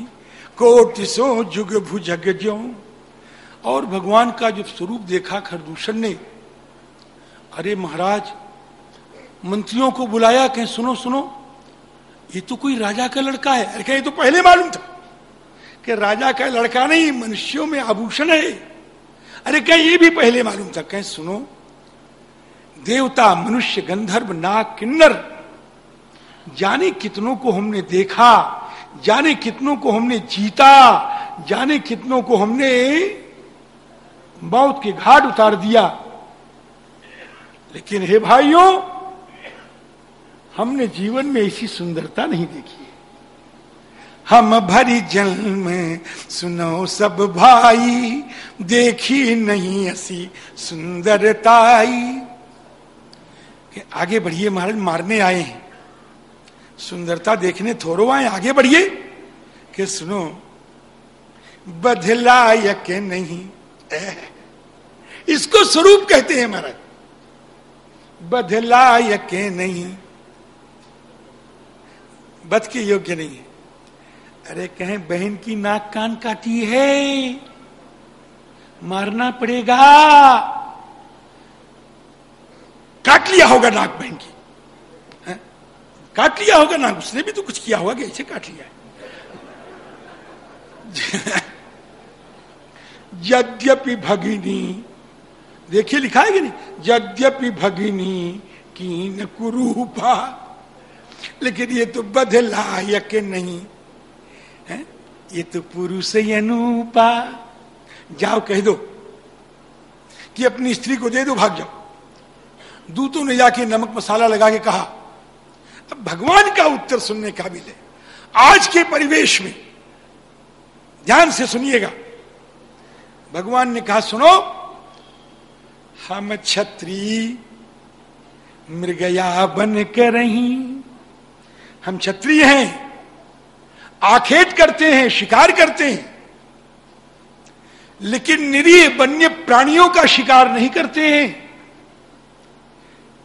कोट सो जुग भुजग ज्यो। और भगवान का जब स्वरूप देखा, खरदूषण ने, अरे महाराज, मंत्रियों को बुलाया कहें, सुनो सुनो। ये तो कोई राजा का लड़का है। अरे क्या ये तो पहले मालूम था कि राजा का लड़का नहीं, मनुष्यों में आभूषण है। अरे क्या ये भी पहले मालूम था। कहें, सुनो, देवता, मनुष्य, गंधर्व, नाग, किन्नर, जाने कितनों को हमने देखा, जाने कितनों को हमने जीता, जाने कितनों को हमने मौत के घाट उतार दिया। लेकिन हे भाइयों हमने जीवन में ऐसी सुंदरता नहीं देखी हम भरी जल में सुनो सब भाई देखी नहीं ऐसी सुंदरताई। आगे बढ़िए महाराज मारने आए हैं। सुंदरता देखने थोड़ो आए आगे बढ़िए। कि सुनो बदलायक नहीं ए, इसको स्वरूप कहते हैं महाराज। बदलायक नहीं। बद के योग्य नहीं है। अरे कहें, बहन की नाक कान काटी है। मारना पड़ेगा। काट लिया होगा नाक बहन की। है? काट लिया होगा नाक, उसने भी तो कुछ किया होगा कि ऐसे काट लिया यद्यपि भगिनी, देखिए लिखा है कि नहीं? यद्यपि भगिनी की न कुरूपा लेकिन ये तो बदलायक नहीं, है? ये तो पुरुष अनुपा। जाओ कह दो कि अपनी स्त्री को दे दो भाग जाओ। दूतों ने जाके नमक मसाला लगा के कहा, अब भगवान का उत्तर सुनने काबिल है आज के परिवेश में ध्यान से सुनिएगा। भगवान ने कहा, सुनो, हम छत्री मृगया बन कर रही। हम क्षत्रिय हैं। आखेट करते हैं, शिकार करते हैं। लेकिन निरीह वन्य प्राणियों का शिकार नहीं करते हैं।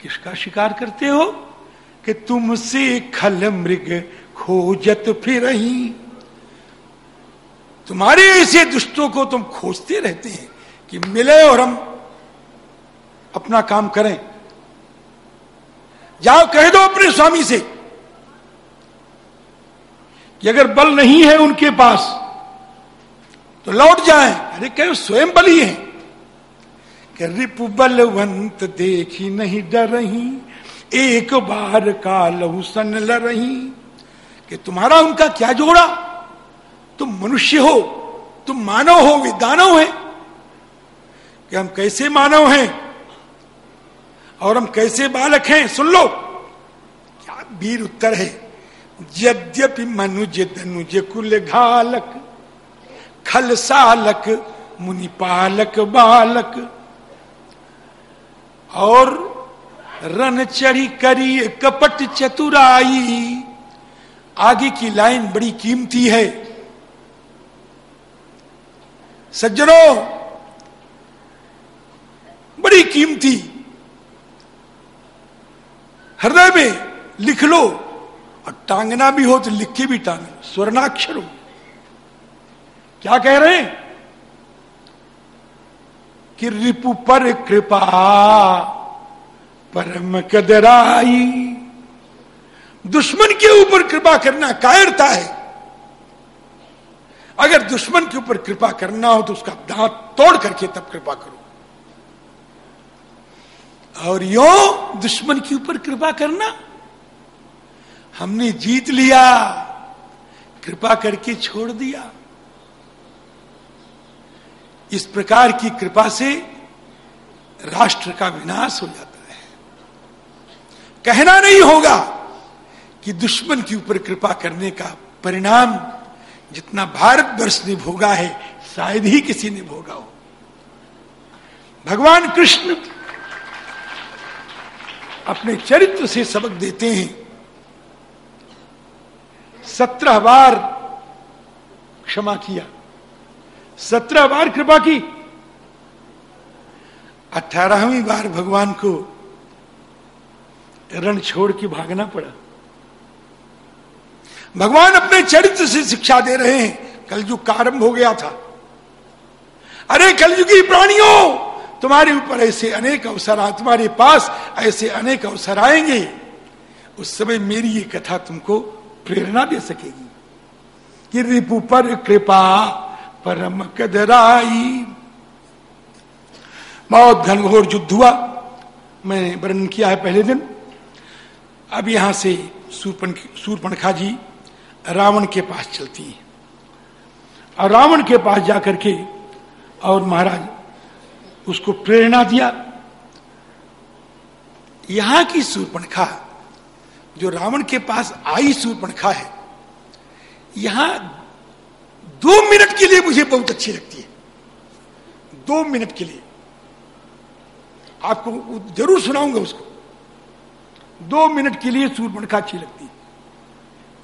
किसका शिकार करते हो? कि तुमसे खल मृग खोजत फिर तुम्हारे ऐसे दुष्टों को तुम खोजते रहते हैं कि मिले और हम अपना काम करें। जाओ, कह दो अपने स्वामी से कि अगर बल नहीं है उनके पास तो लौट जाए। अरे, कहो स्वयं बली है। कि रिपु बलवंत देखी नहीं डर रही एक बार का लहू सन रही कि तुम्हारा उनका क्या जोड़ा? तुम मनुष्य हो, तुम मानव हो, वे दानव है। कि हम कैसे मानव हैं? और हम कैसे बालक हैं? सुन लो। क्या वीर उत्तर है। यद्यपि मनुज धनुज कुल घालक खल सालक मुनिपालक बालक। और रन चढ़ी करी कपट चतुराई। आगे की लाइन बड़ी कीमती है। सज्जनों, बड़ी कीमती। हृदय में लिख लो। और टांगना भी हो तो लिख भी टांग, स्वर्णाक्षर हो। क्या कह रहे हैं? कि रिपु पर कृपा, परम कदराई। दुश्मन के ऊपर कृपा करना कायरता है। अगर दुश्मन के ऊपर कृपा करना हो तो उसका दांत तोड़ करके तब कृपा करो। और यो दुश्मन के ऊपर कृपा करना हमने जीत लिया। कृपा करके छोड़ दिया। इस प्रकार की कृपा से राष्ट्र का विनाश हो जाता है। कहना नहीं होगा कि दुश्मन के ऊपर कृपा करने का परिणाम जितना भारतवर्ष ने भोगा है, शायद ही किसी ने भोगा हो। भगवान कृष्ण अपने चरित्र से सबक देते हैं। सत्रह बार क्षमा किया। सत्रह बार कृपा की। अठारहवीं बार भगवान को रण छोड़ के भागना पड़ा। भगवान अपने चरित्र से शिक्षा दे रहे हैं। कलयुग का आरंभ हो गया था। अरे कलयुगी प्राणियों, तुम्हारे ऊपर ऐसे अनेक अवसर आ, तुम्हारे पास ऐसे अनेक अवसर आएँगे। उस समय मेरी ये कथा तुमको प्रेरणा दे सकेगी। कि रिपु पर कृपा, परम कदराई। बहुत घनघोर युद्ध हुआ। मैंने वर्णन किया है पहले दिन। अब यहाँ से सूरपणखा जी रावण के पास चलती है। और रावण के पास जाकर के और महाराज उसको प्रेरणा दिया। यहाँ की सूरपणखा जो रावण के पास आई सूरपणखा है, यहाँ दो मिनट के लिए मुझे बहुत अच्छी लगती है। दो मिनट के लिए। आपको ज़रूर सुनाऊँगा उसको। दो मिनट के लिए सूरपणखा अच्छी लगती है।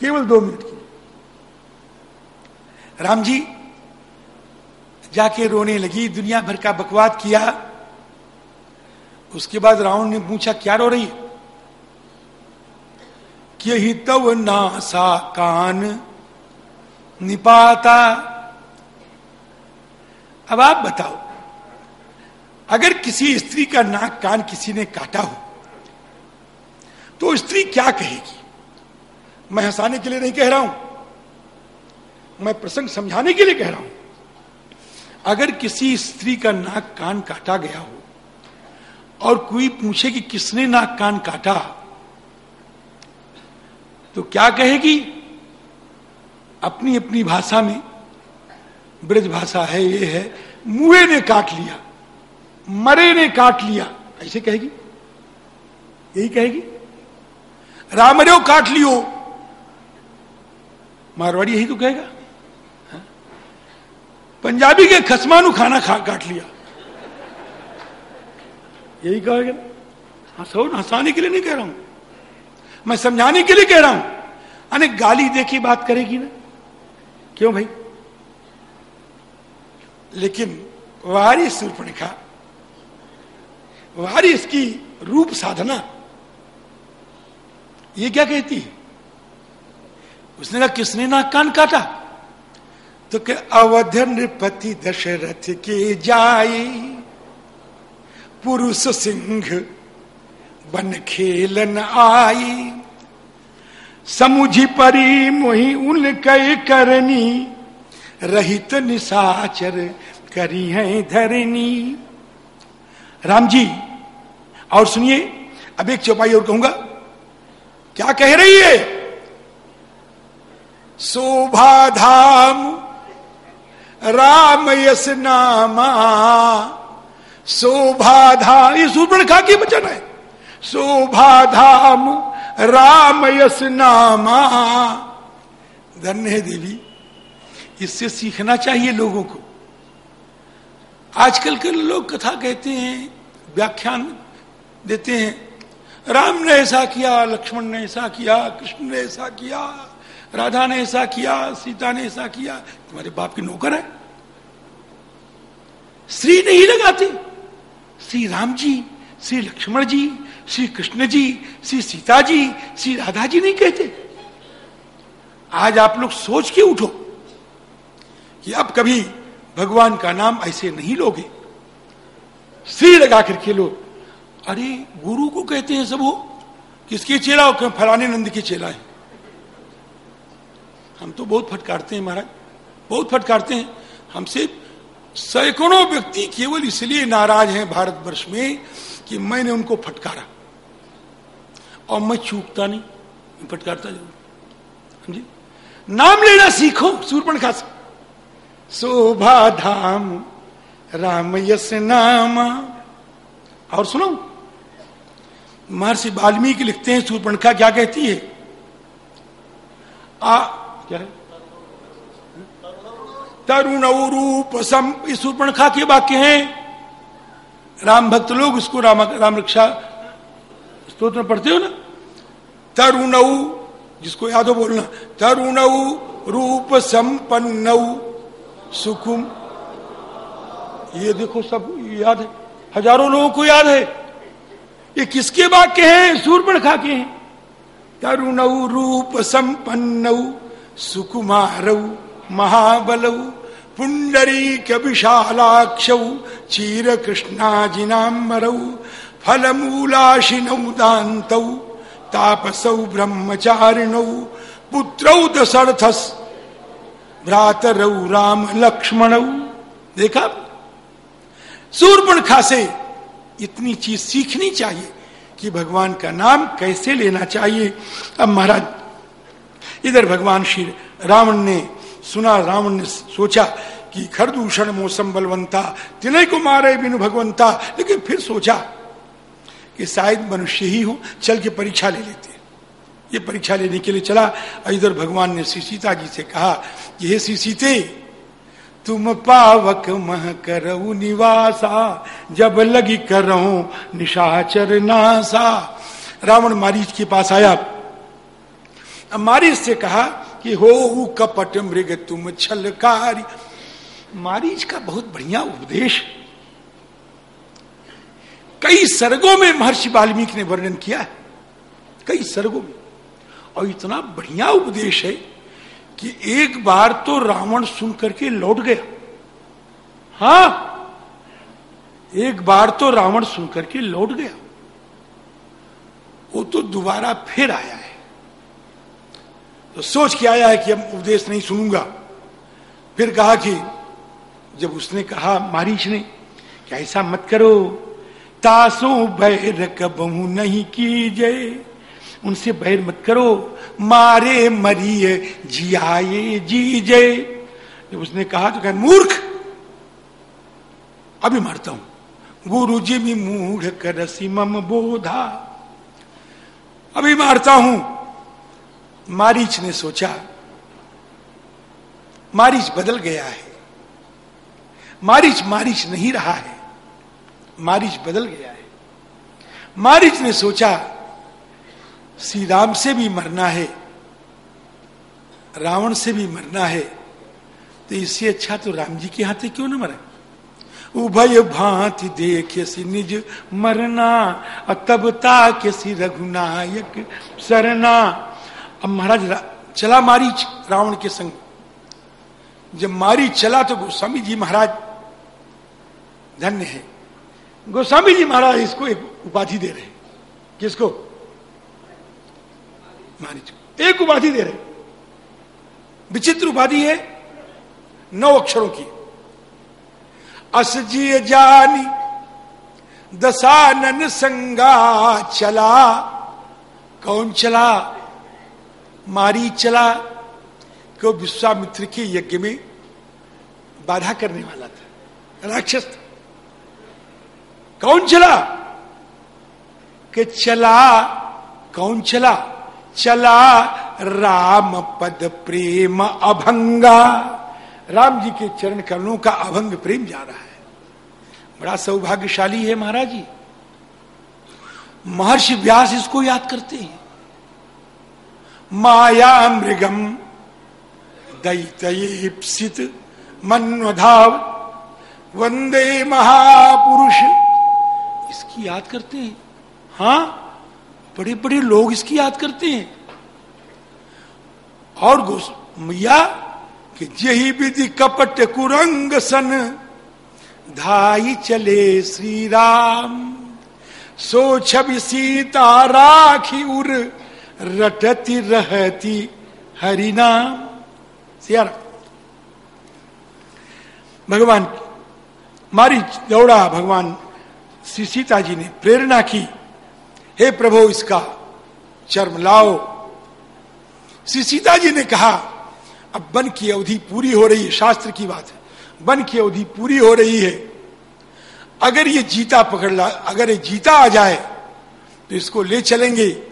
केवल दो मिनट के लिए। राम जी, जाके रोने लगी, दुनिया भर का बकवाद किया। उसके बाद रावण ने पूछा, क्या रो रही कि ही तव नासा कान। निपाता। अब आप बताओ, अगर किसी स्त्री का नाक कान किसी ने काटा हो तो स्त्री क्या कहेगी? मैं हंसाने के लिए नहीं कह रहा हूँ, मैं प्रसंग समझाने के लिए कह रहा हूँ। अगर किसी स्त्री का नाक कान काटा गया हो, और कोई पूछे कि किसने नाक कान काटा तो क्या कहेगी? अपनी अपनी भाषा में, ब्रज भाषा है, ये है, मुए ने काट लिया, मरे ने काट लिया, ऐसे कहेगी? यही कहेगी? रामरेव काट लियो, मारवाड़ी यही तो कहेगा। हा? पंजाबी के खसमानू खाना खा, काट लिया। यही कहेगा हंसो हंसाने के लिए नहीं कह रहा हूँ। मैं समझाने के लिए कह रहा हूँ। अने गाली देखी बात करेगी ना। क्यों भाई? लेकिन वारी सूर्पणखा वारी इसकी रूप साधना, ये क्या कहती है? उसने कहा, किसने ना कान काटा? तो क्या अवध नृपति दशरथ के जाए पुरुष सिंह बन खेलन आई। समुझी परी मोही उन कई करनी। रहित निशाचर करी है धरनी। राम जी और सुनिए, अब एक चौपाई और कहूँगा। क्या कह रही है? शोभा धाम, राम यस नामा, शोभा धाम। ये सूर्पणखा के वचन है। शोभा धाम राम यस नामा। धन्य है देवी, इससे सीखना चाहिए लोगों को। आजकल के लोग कथा कहते हैं, व्याख्यान देते हैं, राम ने ऐसा किया, लक्ष्मण ने ऐसा किया, कृष्ण ने ऐसा किया, राधा ने ऐसा किया, सीता ने ऐसा किया, तुम्हारे बाप के नौकर है। श्री नहीं लगाते। श्री राम जी, श्री लक्ष्मण जी श्री कृष्ण जी, श्री सीता जी, श्री राधा जी नहीं कहते। आज आप लोग सोच के उठो कि अब कभी भगवान का नाम ऐसे नहीं लोगे। श्री लगा करके लो अरे, गुरु को कहते हैं सब वो, किसके चेला फलाने नंद के चेला है? हम तो बहुत फटकारते हैं महाराज, बहुत फटकारते हैं। हमसे सैकड़ों व्यक्ति केवल इसलिए नाराज़ हैं भारतवर्ष में कि मैंने उनको फटकारा। और मैं चूकता नहीं मैं फटकारता समझे? नाम लेना सीखो सूर्पण खास। शोभा धाम, राम यस नाम। और सुनो महर्षि वाल्मीकि लिखते हैं सूर्पणखा क्या कहती है? आ, क्या है? तरुण रूप सम सूर्पणखा के वाक्य हैं। राम भक्त लोग उसको राम राम रक्षा स्त्रोत्र पढ़ते हो ना? तरुण, जिसको याद हो बोलना, तरुण रूप संपन्न। सुकुम ये देखो सब याद है। हज़ारों लोगों को याद है। ये किसके वाक्य है? हैं सूर्पणखा के हैं। तरुण रूप संपन्न, सुकुमार, महाबल, पुंडरीक विशालाक्ष चीर कृष्णा कृष्णाजिनामरौ फलमूलाशिनौ दान्तौ, तापसौ ब्रह्मचारिणौ, पुत्रौ दशरथस, भ्रातरौ राम लक्ष्मण देखा? सूर्पण खासे इतनी चीज़ सीखनी चाहिए कि भगवान का नाम कैसे लेना चाहिए। अब महाराज, इधर भगवान श्री रावण ने सुना, रावण ने सोचा कि खरदूषण मौसम बलवंता तिनय को मारे बिनु भगवंता, लेकिन फिर सोचा कि शायद मनुष्य ही हो, चल के परीक्षा ले लेते ये परीक्षा लेने के लिए चला इधर भगवान ने श्री सीता जी से कहा कि हे श्री सीते, तुम पावक मह करऊ निवासा, जब लगी करो निशाचर नासा। रावण मारीच के पास आया। मारीच से कहा कि, हो कपट मृग तुम छलकारी। मारीच का बहुत बढ़िया उपदेश कई सर्गों में महर्षि वाल्मीकि ने वर्णन किया है। कई सर्गों में। और इतना बढ़िया उपदेश है कि एक बार तो रावण सुन करके लौट गया। हा, एक बार तो रावण सुन करके लौट गया। वो तो दोबारा फिर आया है। तो सोच के आया है कि अब उपदेश नहीं सुनूँगा। फिर कहा कि, जब उसने कहा मारीच ने, कि ऐसा मत करो तासो बैर कबहू नहीं कीजे। उनसे बैर मत करो, मारे मरिए, जियाए जीजे। जब उसने कहा तो कह, मूर्ख, अभी मरता हूँ। गुरु जी भी मूढ़ कर मम बोधा। अभी मारता हूँ। मारीच ने सोचा, मारीच बदल गया है। मारीच मारीच नहीं रहा है। मारीच बदल गया है। मारीच ने सोचा श्री राम से भी मरना है, रावण से भी मरना है तो इससे अच्छा तो राम जी के हाथे क्यों ना मरे? उभय भांति देखे सी निज मरना, और तब ताके सी रघुनायक सरना। अब महाराज चला मारी रावण के संग। जब मारी चला तो गोस्वामी जी महाराज धन्य है। गोस्वामी जी महाराज इसको एक उपाधि दे रहे किसको? को एक उपाधि दे रहे विचित्र उपाधि है, नौ अक्षरों की। असजी जानी दसानन संगा चला, कौन चला? मारी चला, क्यों विश्वामित्र के यज्ञ में बाधा करने वाला था? राक्षस था। कौन चला कि चला कौन चला चला राम पद प्रेम अभंगा। राम जी के चरण करणों का अभंग प्रेम जा रहा है। बड़ा सौभाग्यशाली है महाराज जी। महर्षि व्यास इसको याद करते हैं। माया मृगम दैतयीप्सित मनवधाव वंदे महापुरुष। इसकी याद करते हैं। हाँ बड़े बड़े लोग इसकी याद करते हैं। और मैया, कि जही विधि कपट कुरंग सन, धाई चले श्री राम सो छवि सीता राखी उर, रटती रहती हरिनाम सियारा। भगवान, मारी दौड़ा, भगवान श्री सीता जी ने प्रेरणा की। हे प्रभु, इसका चर्म लाओ। श्री सीता जी ने कहा, अब वन की अवधि पूरी हो रही है, शास्त्र की बात है। वन की अवधि पूरी हो रही है। अगर ये जीता पकड़ ला, अगर ये जीता आ जाए तो इसको ले चलेंगे,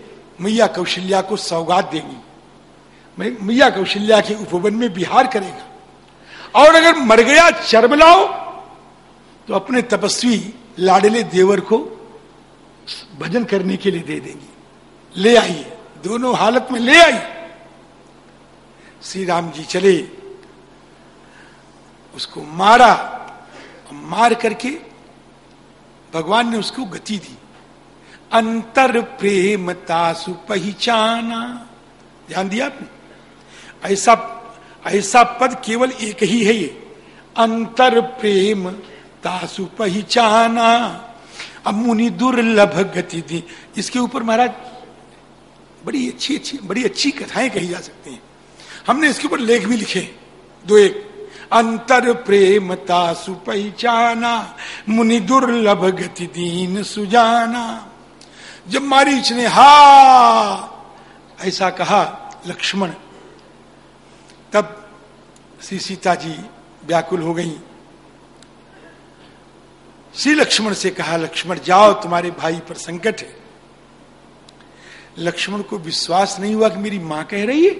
मैया कौशल्या को सौगात देंगी। मैया कौशल्या के उपवन में बिहार करेगा। और अगर मर गया, चर्म लाओ तो अपने तपस्वी लाडले देवर को भजन करने के लिए दे देंगी। ले आइए। दोनों हालत में ले आई श्री राम जी चले। उसको मारा मार करके भगवान ने उसको गति दी। अंतर प्रेम तासु ध्यान दिया आपने? ऐसा ऐसा पद केवल एक ही है ये। अंतर प्रेम तासु पहचाना। अब मुनि दुर्लभ गति दी। इसके ऊपर महाराज, बड़ी अच्छी अच्छी, बड़ी अच्छी कथाएँ कही जा सकती हैं। हमने इसके ऊपर लेख भी लिखे। दो एक, अंतर प्रेमता सुपहचाना मुनि दुर्लभ गति दीन सुजाना। जब मारीच ने, हा, ऐसा कहा लक्ष्मण, तब श्री सीता जी व्याकुल हो गई। श्री लक्ष्मण से कहा, लक्ष्मण, जाओ, तुम्हारे भाई पर संकट है। लक्ष्मण को विश्वास नहीं हुआ कि मेरी माँ कह रही है?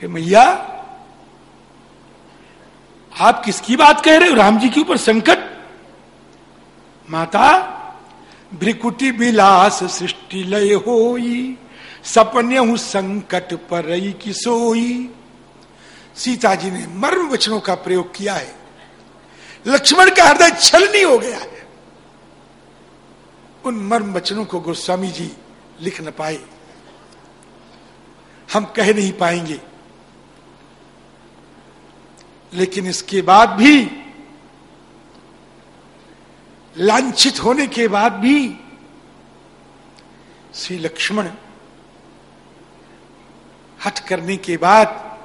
कि मैया, आप किसकी बात कह रहे हो? राम जी के ऊपर संकट? माता, भ्रिकुटी विलास सृष्टि लय होई सपने हूँ संकट पर रही की सोई। सीता जी ने मर्म वचनों का प्रयोग किया है। लक्ष्मण का हृदय छलनी हो गया है। उन मर्म वचनों को गोस्वामी जी लिख न पाए। हम कह नहीं पाएँगे। लेकिन इसके बाद भी, लांछित होने के बाद भी, श्री लक्ष्मण हट करने के बाद,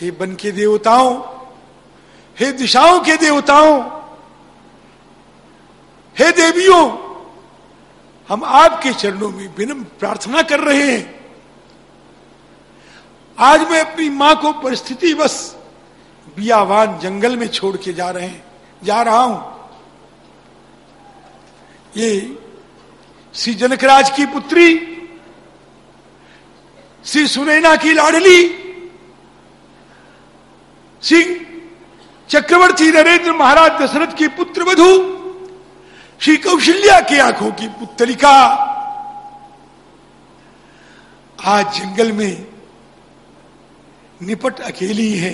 हे बन के देवताओं हे दिशाओं के देवताओं, हे देवियों, हम आपके चरणों में विनम्र प्रार्थना कर रहे हैं। आज मैं अपनी माँ को परिस्थिति बस बियावान जंगल में छोड़ के जा रहे हैं, जा रहा हूँ। ये श्री जनकराज की पुत्री, श्री सुनैना की लाडली, श्री चक्रवर्ती नरेंद्र महाराज दशरथ की पुत्र वधु श्री कौशल्या की आँखों की पुतलिका आज जंगल में निपट अकेली है,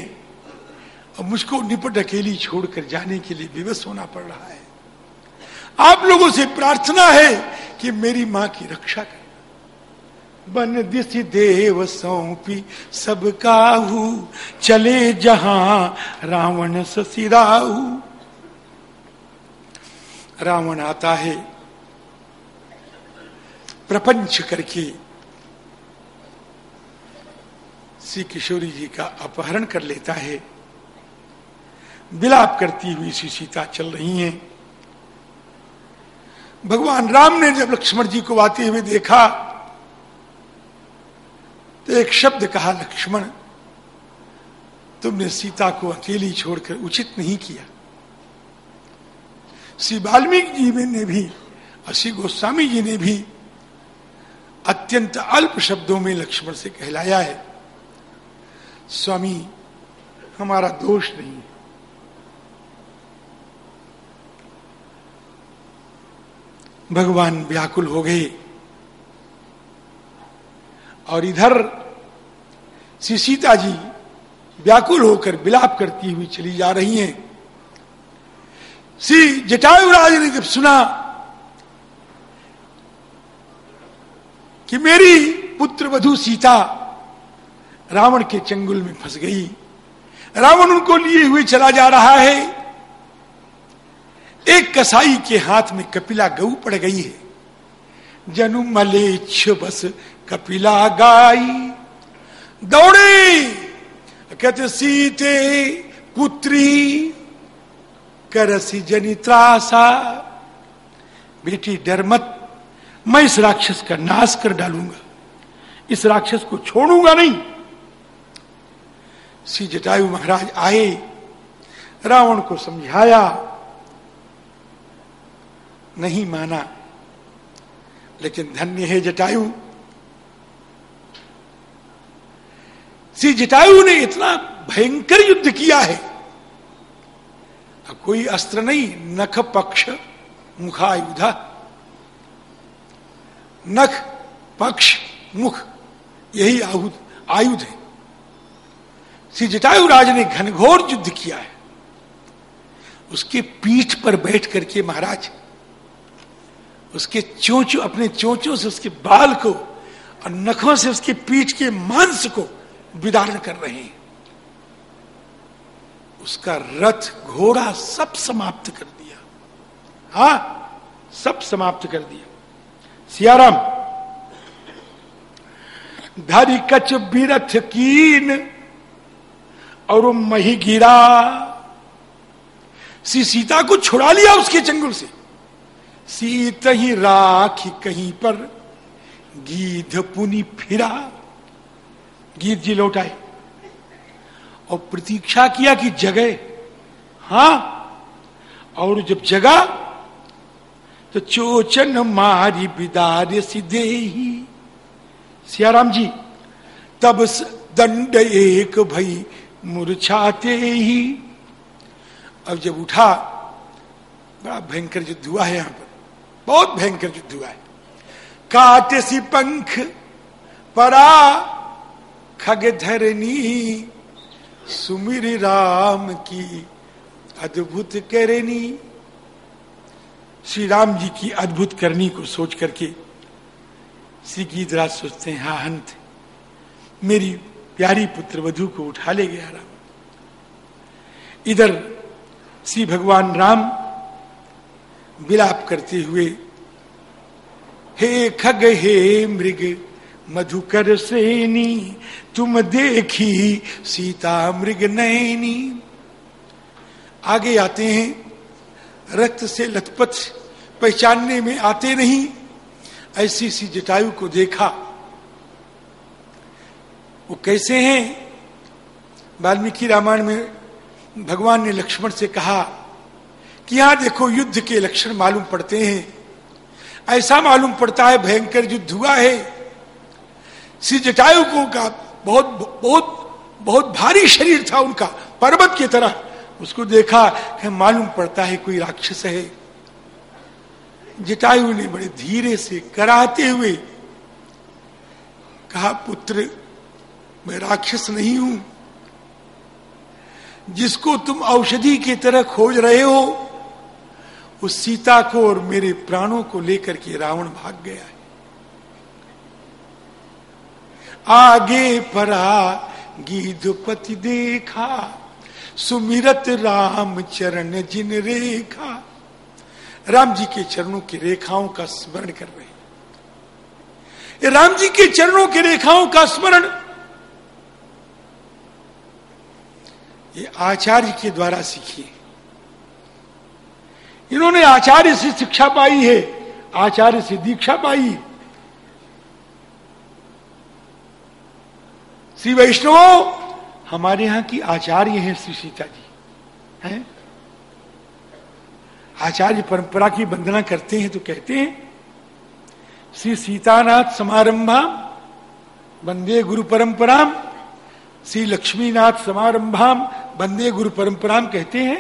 और मुझको निपट अकेली छोड़कर जाने के लिए विवश होना पड़ रहा है। आप लोगों से प्रार्थना है कि मेरी माँ की रक्षा करें। बन दिश देव सौंपी सब काहू, चले जहाँ रावण ससिराहू। रावण आता है, प्रपंच करके श्री किशोरी जी का अपहरण कर लेता है। विलाप करती हुई श्री सीता चल रही हैं। भगवान राम ने जब लक्ष्मण जी को आते हुए देखा तो एक शब्द कहा, लक्ष्मण, तुमने सीता को अकेली छोड़कर उचित नहीं किया। श्री वाल्मीकि जी ने भी और श्री गोस्वामी जी ने भी अत्यंत अल्प शब्दों में लक्ष्मण से कहलाया है। स्वामी, हमारा दोष नहीं। है भगवान व्याकुल हो गए। और इधर श्री सीता जी व्याकुल होकर विलाप करती हुई चली जा रही हैं। श्री जटायुराज ने जब सुना कि मेरी पुत्र वधु सीता रावण के चंगुल में फंस गई, रावण उनको लिए हुए चला जा रहा है। एक कसाई के हाथ में कपिला गऊ पड़ गई है। जनु मलेच्छ बस कपिला गाई, दौड़े। कहते, सीते, पुत्री, करसी जनित्रासा बेटी, डर मत, मैं इस राक्षस का नाश कर डालूँगा। इस राक्षस को छोड़ूँगा नहीं। श्री जटायु महाराज आए, रावण को समझाया। नहीं माना, लेकिन धन्य है जटायु। श्री जटायु ने इतना भयंकर युद्ध किया है। कोई अस्त्र नहीं, नख पक्ष, मुखायुध। नख पक्ष, मुख, यही आयुध आयुध है। श्री जटायु राज ने घनघोर युद्ध किया है। उसके पीठ पर बैठ करके महाराज, उसके चोचो, अपने चोचों से उसके बाल को और नखों से उसके पीठ के मांस को विदारण कर रहे हैं। उसका रथ घोड़ा सब समाप्त कर दिया। हा, सब समाप्त कर दिया। सियाराम, धरी कच बीरथ कीन और मही गिरा। सी सीता को छुड़ा लिया उसके चंगुल से। सीत ही राखी कहीं पर, गीध पुनी फिरा। गीत जी लौटाए और प्रतीक्षा किया कि जगह, हाँ, और जब जगा तो चोचन मारी बिदार सीधे ही। सियाराम जी, तब दंड एक भई मुरछाते ही। अब जब उठा, बड़ा भयंकर युद्ध हुआ है यहाँ पर। बहुत भयंकर युद्ध हुआ है। काटे सी पंख परा खग धरनी सुमिर राम की अद्भुत करनी। श्री राम जी की अद्भुत करनी को सोच करके श्री गीतराज सोचते हैं, हा, हंत। मेरी प्यारी पुत्र वधु को उठा ले गया राम। इधर श्री भगवान राम विलाप करते हुए, हे खग, हे मृग, मधुकर सेनी तुम देखी सीता मृग नैनी। आगे आते हैं, रक्त से लथपथ पहचानने में आते नहीं। ऐसी सी जटायु को देखा। वो कैसे हैं? वाल्मीकि रामायण में भगवान ने लक्ष्मण से कहा कि यहाँ देखो युद्ध के लक्षण मालूम पड़ते हैं। ऐसा मालूम पड़ता है, भयंकर युद्ध हुआ है। श्री जटायु को का बहुत बहुत बहुत भारी शरीर था उनका, पर्वत की तरह। उसको देखा है मालूम पड़ता है कोई राक्षस है। जटायु ने बड़े धीरे से कराते हुए कहा, पुत्र, मैं राक्षस नहीं हूँ। जिसको तुम औषधि की तरह खोज रहे हो, उस सीता को और मेरे प्राणों को लेकर के रावण भाग गया है। आगे परा गीधपति देखा, सुमिरत राम चरण जिन रेखा। राम जी के चरणों की रेखाओं का स्मरण कर रहे हैं। राम जी के चरणों की रेखाओं का स्मरण। ये आचार्य के द्वारा सीखिए। इन्होंने आचार्य से शिक्षा पाई है, आचार्य से दीक्षा पाई श्री वैष्णव, हमारे यहाँ की आचार्य हैं श्री सीता जी, हैं? आचार्य परंपरा की वंदना करते हैं तो कहते हैं, श्री सीतानाथ समारंभा, वंदे गुरु परंपरा श्री लक्ष्मीनाथ समारंभा वंदे गुरु परंपरा कहते हैं,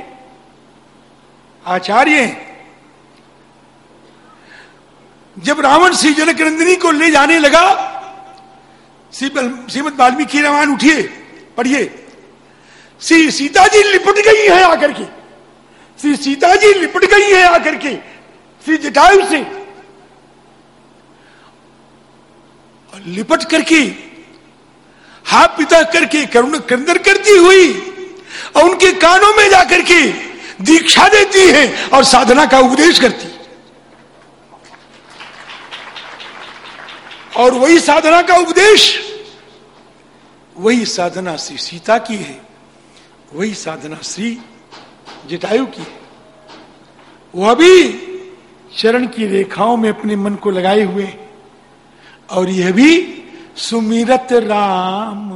आचार्य जब रावण श्री जनक नंदिनी को ले जाने लगा श्रीमद वाल्मीकि रामायण, उठिए, पढ़िए। श्री सीता जी लिपट गई है आकर के। श्री सीता जी लिपट गई है आकर के, श्री जटायु से। लिपट करके, हाथ पिता करके करुण कंदर करती हुई, और उनके कानों में जाकर के दीक्षा देती है और साधना का उपदेश करती। और वही साधना का उपदेश। वही साधना श्री सीता की है। वही साधना श्री जटायु की है। वह भी चरण की रेखाओं में अपने मन को लगाए हुए और यह भी सुमिरत राम